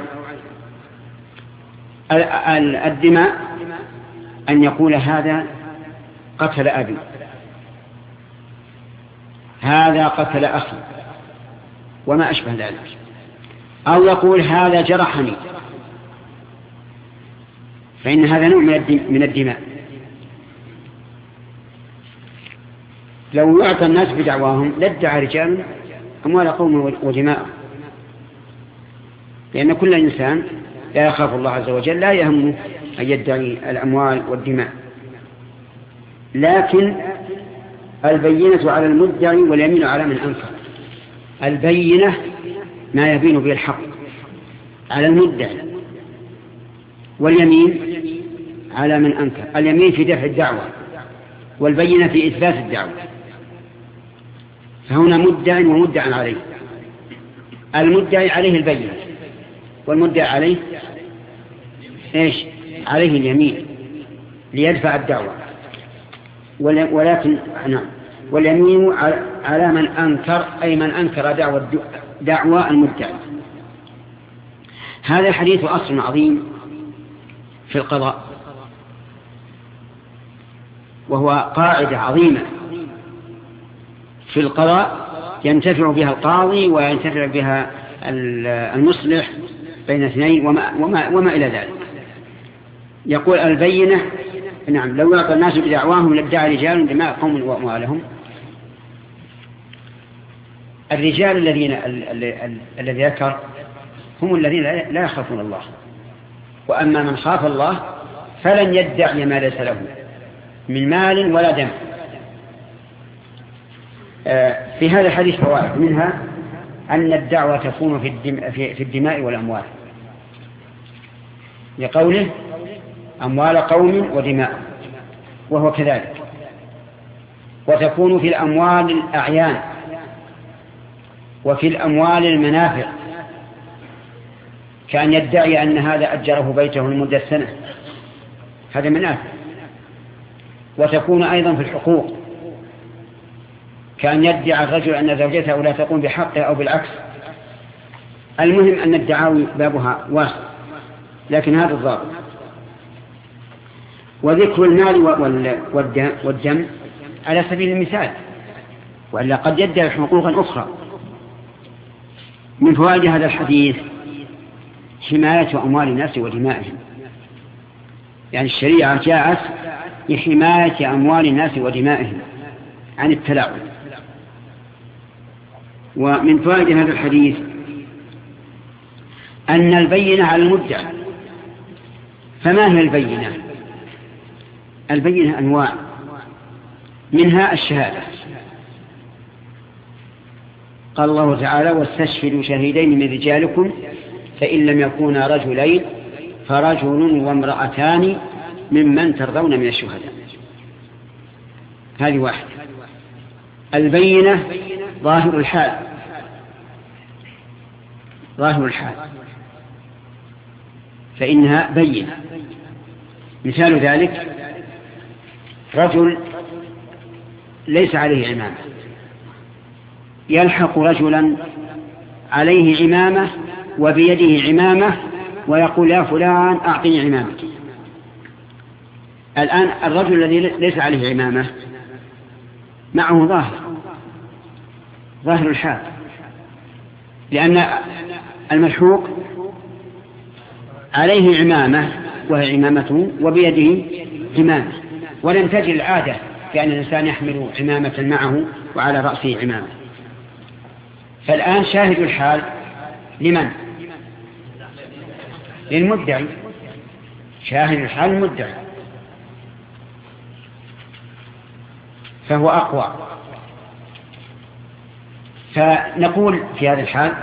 الدماء أن يقول هذا قتل أبي. هذا قتل أخي وما أشبه ذلك. أو يقول هذا جرحني فإن هذا نوع من الدماء. لو يعطى الناس بدعواهم لادعى رجال أموال قوم ودماء لأن كل إنسان لا يخاف الله عز وجل لا يهمه أن يدعي الأموال والدماء. لكن البينة على المدعي واليمين على من أنكر. البينة ما يبين به الحق على المدعي واليمين على من أنكر. اليمين في دفع الدعوة والبينة في إثبات الدعوة. فهنا مدع ومدع عليه. المدعي عليه البينة والمدعي عليه إيش؟ عليه اليمين ليدفع الدعوة. ولكن نعم. واليمين على من أنكر أي من أنكر دعوة دعوى المدعي هذا الحديث أصل عظيم في القضاء. وهو قاعدة عظيمة. في القضاء ينتفع بها القاضي وينتفع بها المصلح بين اثنين وما, وما, وما إلى ذلك. يقول البينة نعم لو يعطى الناس بدعواهم لادعى رجال دماء قوم وأموالهم الرجال الذين الذي ذكر هم الذين لا يخافون الله. وأما من خاف الله فلن يدعي ما ليس له من مال ولا دم. آه، في هذا الحديث فوائد. منها أن الدعوة تكون في الدماء والأموال. لقوله أموال قوم ودماء وهو كذلك. وتكون في الأموال الأعيان وفي الأموال المنافع. كأن يدعي أن هذا أجره بيته لمدة سنة. هذا منافع. وتكون أيضا في الحقوق. كأن يدعي الرجل أن زوجته لا تقوم بحقه أو بالعكس. المهم أن الدعاوي بابها واسع لكن هذا الضابط. وذكر المال والدم على سبيل المثال وإلا قد يدعي حقوقا أخرى. من فوائد هذا الحديث حماية أموال الناس ودمائهم. يعني الشريعة جاءت لحماية أموال الناس ودمائهم عن التلاعب. ومن فوائد هذا الحديث أن البينة على المدعي فما هي البينة؟ البينة أنواع. منها الشهادة. قال الله تعالى واستشهدوا شهيدين من رجالكم فإن لم يكونا رجلين فرجل وامرأتان ممن ترضون من الشهداء. هذه واحدة. البينة ظاهر الحال. ظاهر الحال. فإنها بينة. مثال ذلك رجل ليس عليه عمامة يلحق رجلا عليه عمامة وبيده عمامة ويقول يا فلان أعطني عمامتي الآن الرجل الذي ليس عليه عمامة معه ظاهر ظاهر الحال لأن الملحوق عليه عمامة وهي عمامته وبيده عمامة ولم تجد العادة بأن الإنسان يحمل عمامة معه وعلى رأسه عمامة. فالآن شاهد الحال لمن؟ للمدعي. شاهد الحال المدعي. فهو أقوى. فنقول في هذا الحال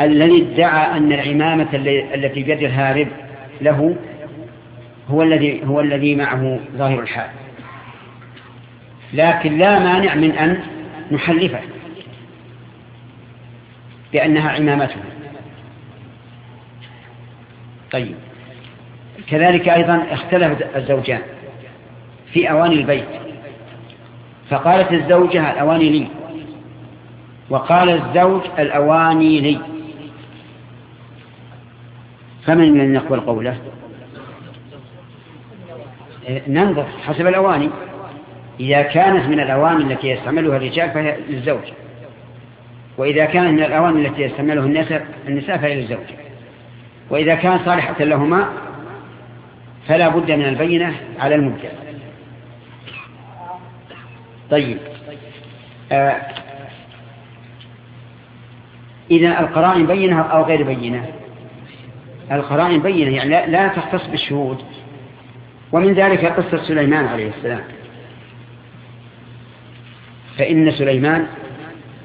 الذي ادعى أن العمامة التي بيد الهارب له هو الذي هو الذي معه ظاهر الحال. لكن لا مانع من أن نحلفه بأنها عمامته. طيب. كذلك أيضا اختلف الزوجان في أواني البيت. فقالت الزوجة الأواني لي وقال الزوج الأواني لي. فمن من يقبل قوله؟ ننظر حسب الأواني. إذا كانت من الأواني التي يستعملها الرجال فهي للزوج. وإذا كانت من الأواني التي يستعملها النساء النساء فهي للزوج. وإذا كانت صالحة لهما فلا بد من البينة على المبدع. طيب. آه إذا القرائن بينة أو غير بينة؟ القرائن بينة يعني لا, لا تختص بالشهود. ومن ذلك قصة سليمان عليه السلام. فإن سليمان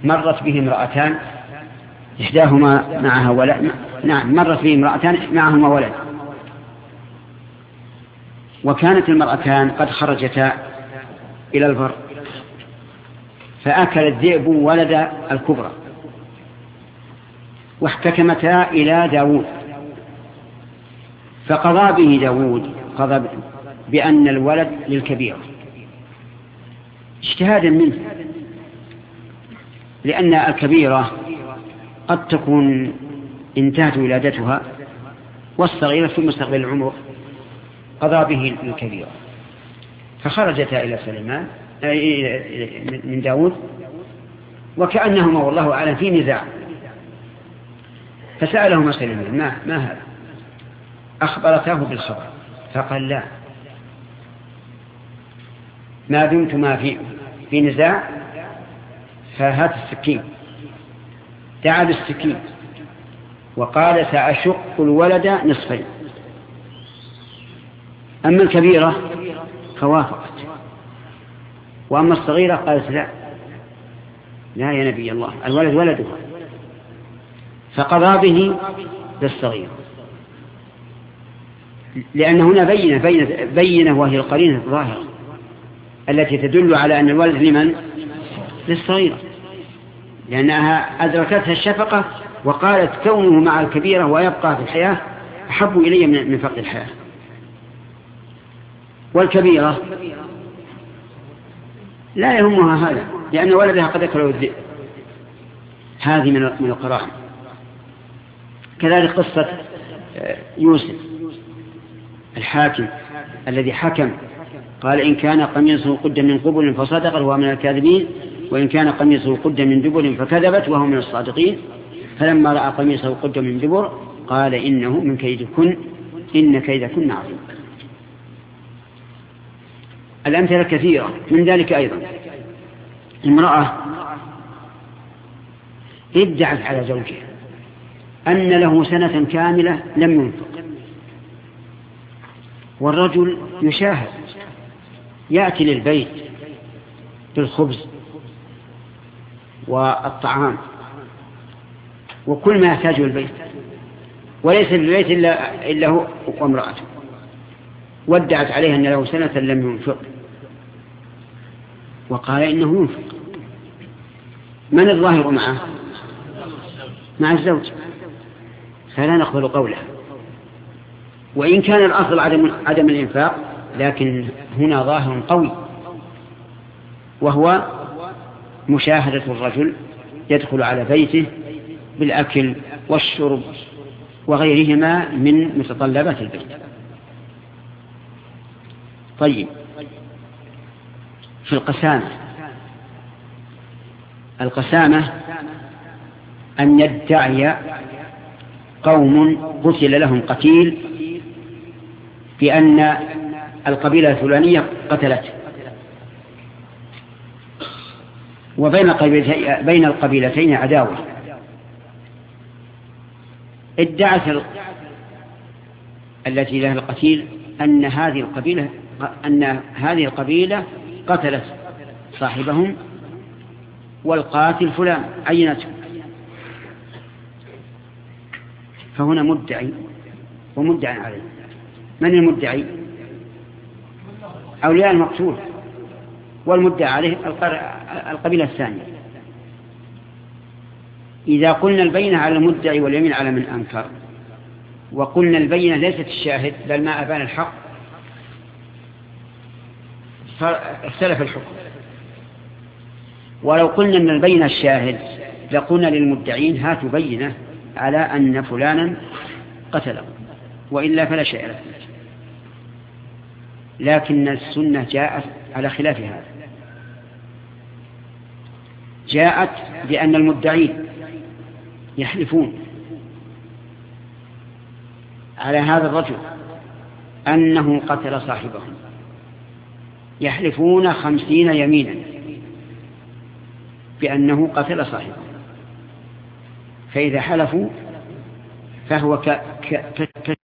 مرت به امرأتان إحداهما معها ولد نعم مرت به امرأتان معهما ولد. وكانت المرأتان قد خرجتا إلى البر فأكل الذئب ولد الكبرى واحتكمتا إلى داود فقضى به داود قضى بأن الولد للكبير. اجتهادا منه. لأن الكبيرة قد تكون انتهت ولادتها والصغيرة في مستقبل العمر قضى به الكبيرة فخرجتا إلى سليمان من داود وكأنهما والله أعلم في نزاع. فسألهما سليمان ما, ما هذا؟ أخبرتاه بالخبر. فقال لا. ما دمتما في في نزاع فهات السكين. دعا بالسكين. وقال سأشق الولد نصفين. أما الكبيرة فوافقت. وأما الصغيرة قالت لا. لا يا نبي الله الولد ولدها. فقضى به بالصغير لأن هنا بينة بينة, بينة وهي القرينة الظاهرة. التي تدل على أن الولد لمن؟ للصغيرة لأنها أدركتها الشفقة وقالت كونه مع الكبيرة ويبقى في الحياة أحب إلي من فقد الحياة. والكبيرة؟ لا يهمها هذا لأن ولدها قد أكله الذئب. هذه من القرائن. كذلك قصة آه، يوسف الحاكم الذي حكم قال إن كان قميصه قد من قبل فصدق وهو من الكاذبين وإن كان قميصه قد من دبر فكذبت وهو من الصادقين. فلما رأى قميصه قد من دبر قال إنه من كيدكن إن كيدكن عظيم. الأمثلة كثيرة من ذلك أيضا. امرأة ادعت على زوجها أن له سنة كاملة لم ينفق. والرجل يشاهد يأتي للبيت بالخبز والطعام وكل ما يحتاجه البيت وليس للبيت إلا, إلا هو وامرأته. ودعت عليه أن له سنة لم ينفق. وقال إنه ينفق. من الظاهر معه؟ مع الزوج. فلا نقبل قوله. وإن كان الأصل عدم, عدم الإنفاق لكن هنا ظاهر قوي وهو مشاهدة الرجل يدخل على بيته بالأكل والشرب وغيرهما من متطلبات البيت. طيب في القسامة القسامة أن يدعي قوم قتل لهم قتيل بأن القبيلة الفلانية قتلته وبين بين القبيلتين عداوة. ادعت التي لها القتيل أن هذه القبيلة أن هذه القبيلة قتلت صاحبهم والقاتل فلان. عينته فهنا مدعي ومدعي عليه. من المدعي؟ أولياء المقتول والمدعى عليه القبيلة الثانية. إذا قلنا البينة على المدعي واليمين على من أنكر وقلنا البينة ليست الشاهد بل ما أبان الحق فاختلف الحكم. ولو قلنا أن البينة الشاهد لقلنا للمدعين هاتوا بينة على أن فلانا قتله وإلا فلا شيء له لكن السنة جاءت على خلاف هذا جاءت بأن المدعين يحلفون على هذا الرجل أنه قتل صاحبهم يحلفون خمسين يمينا بأنه قتل صاحبه فإذا حلفوا فهو.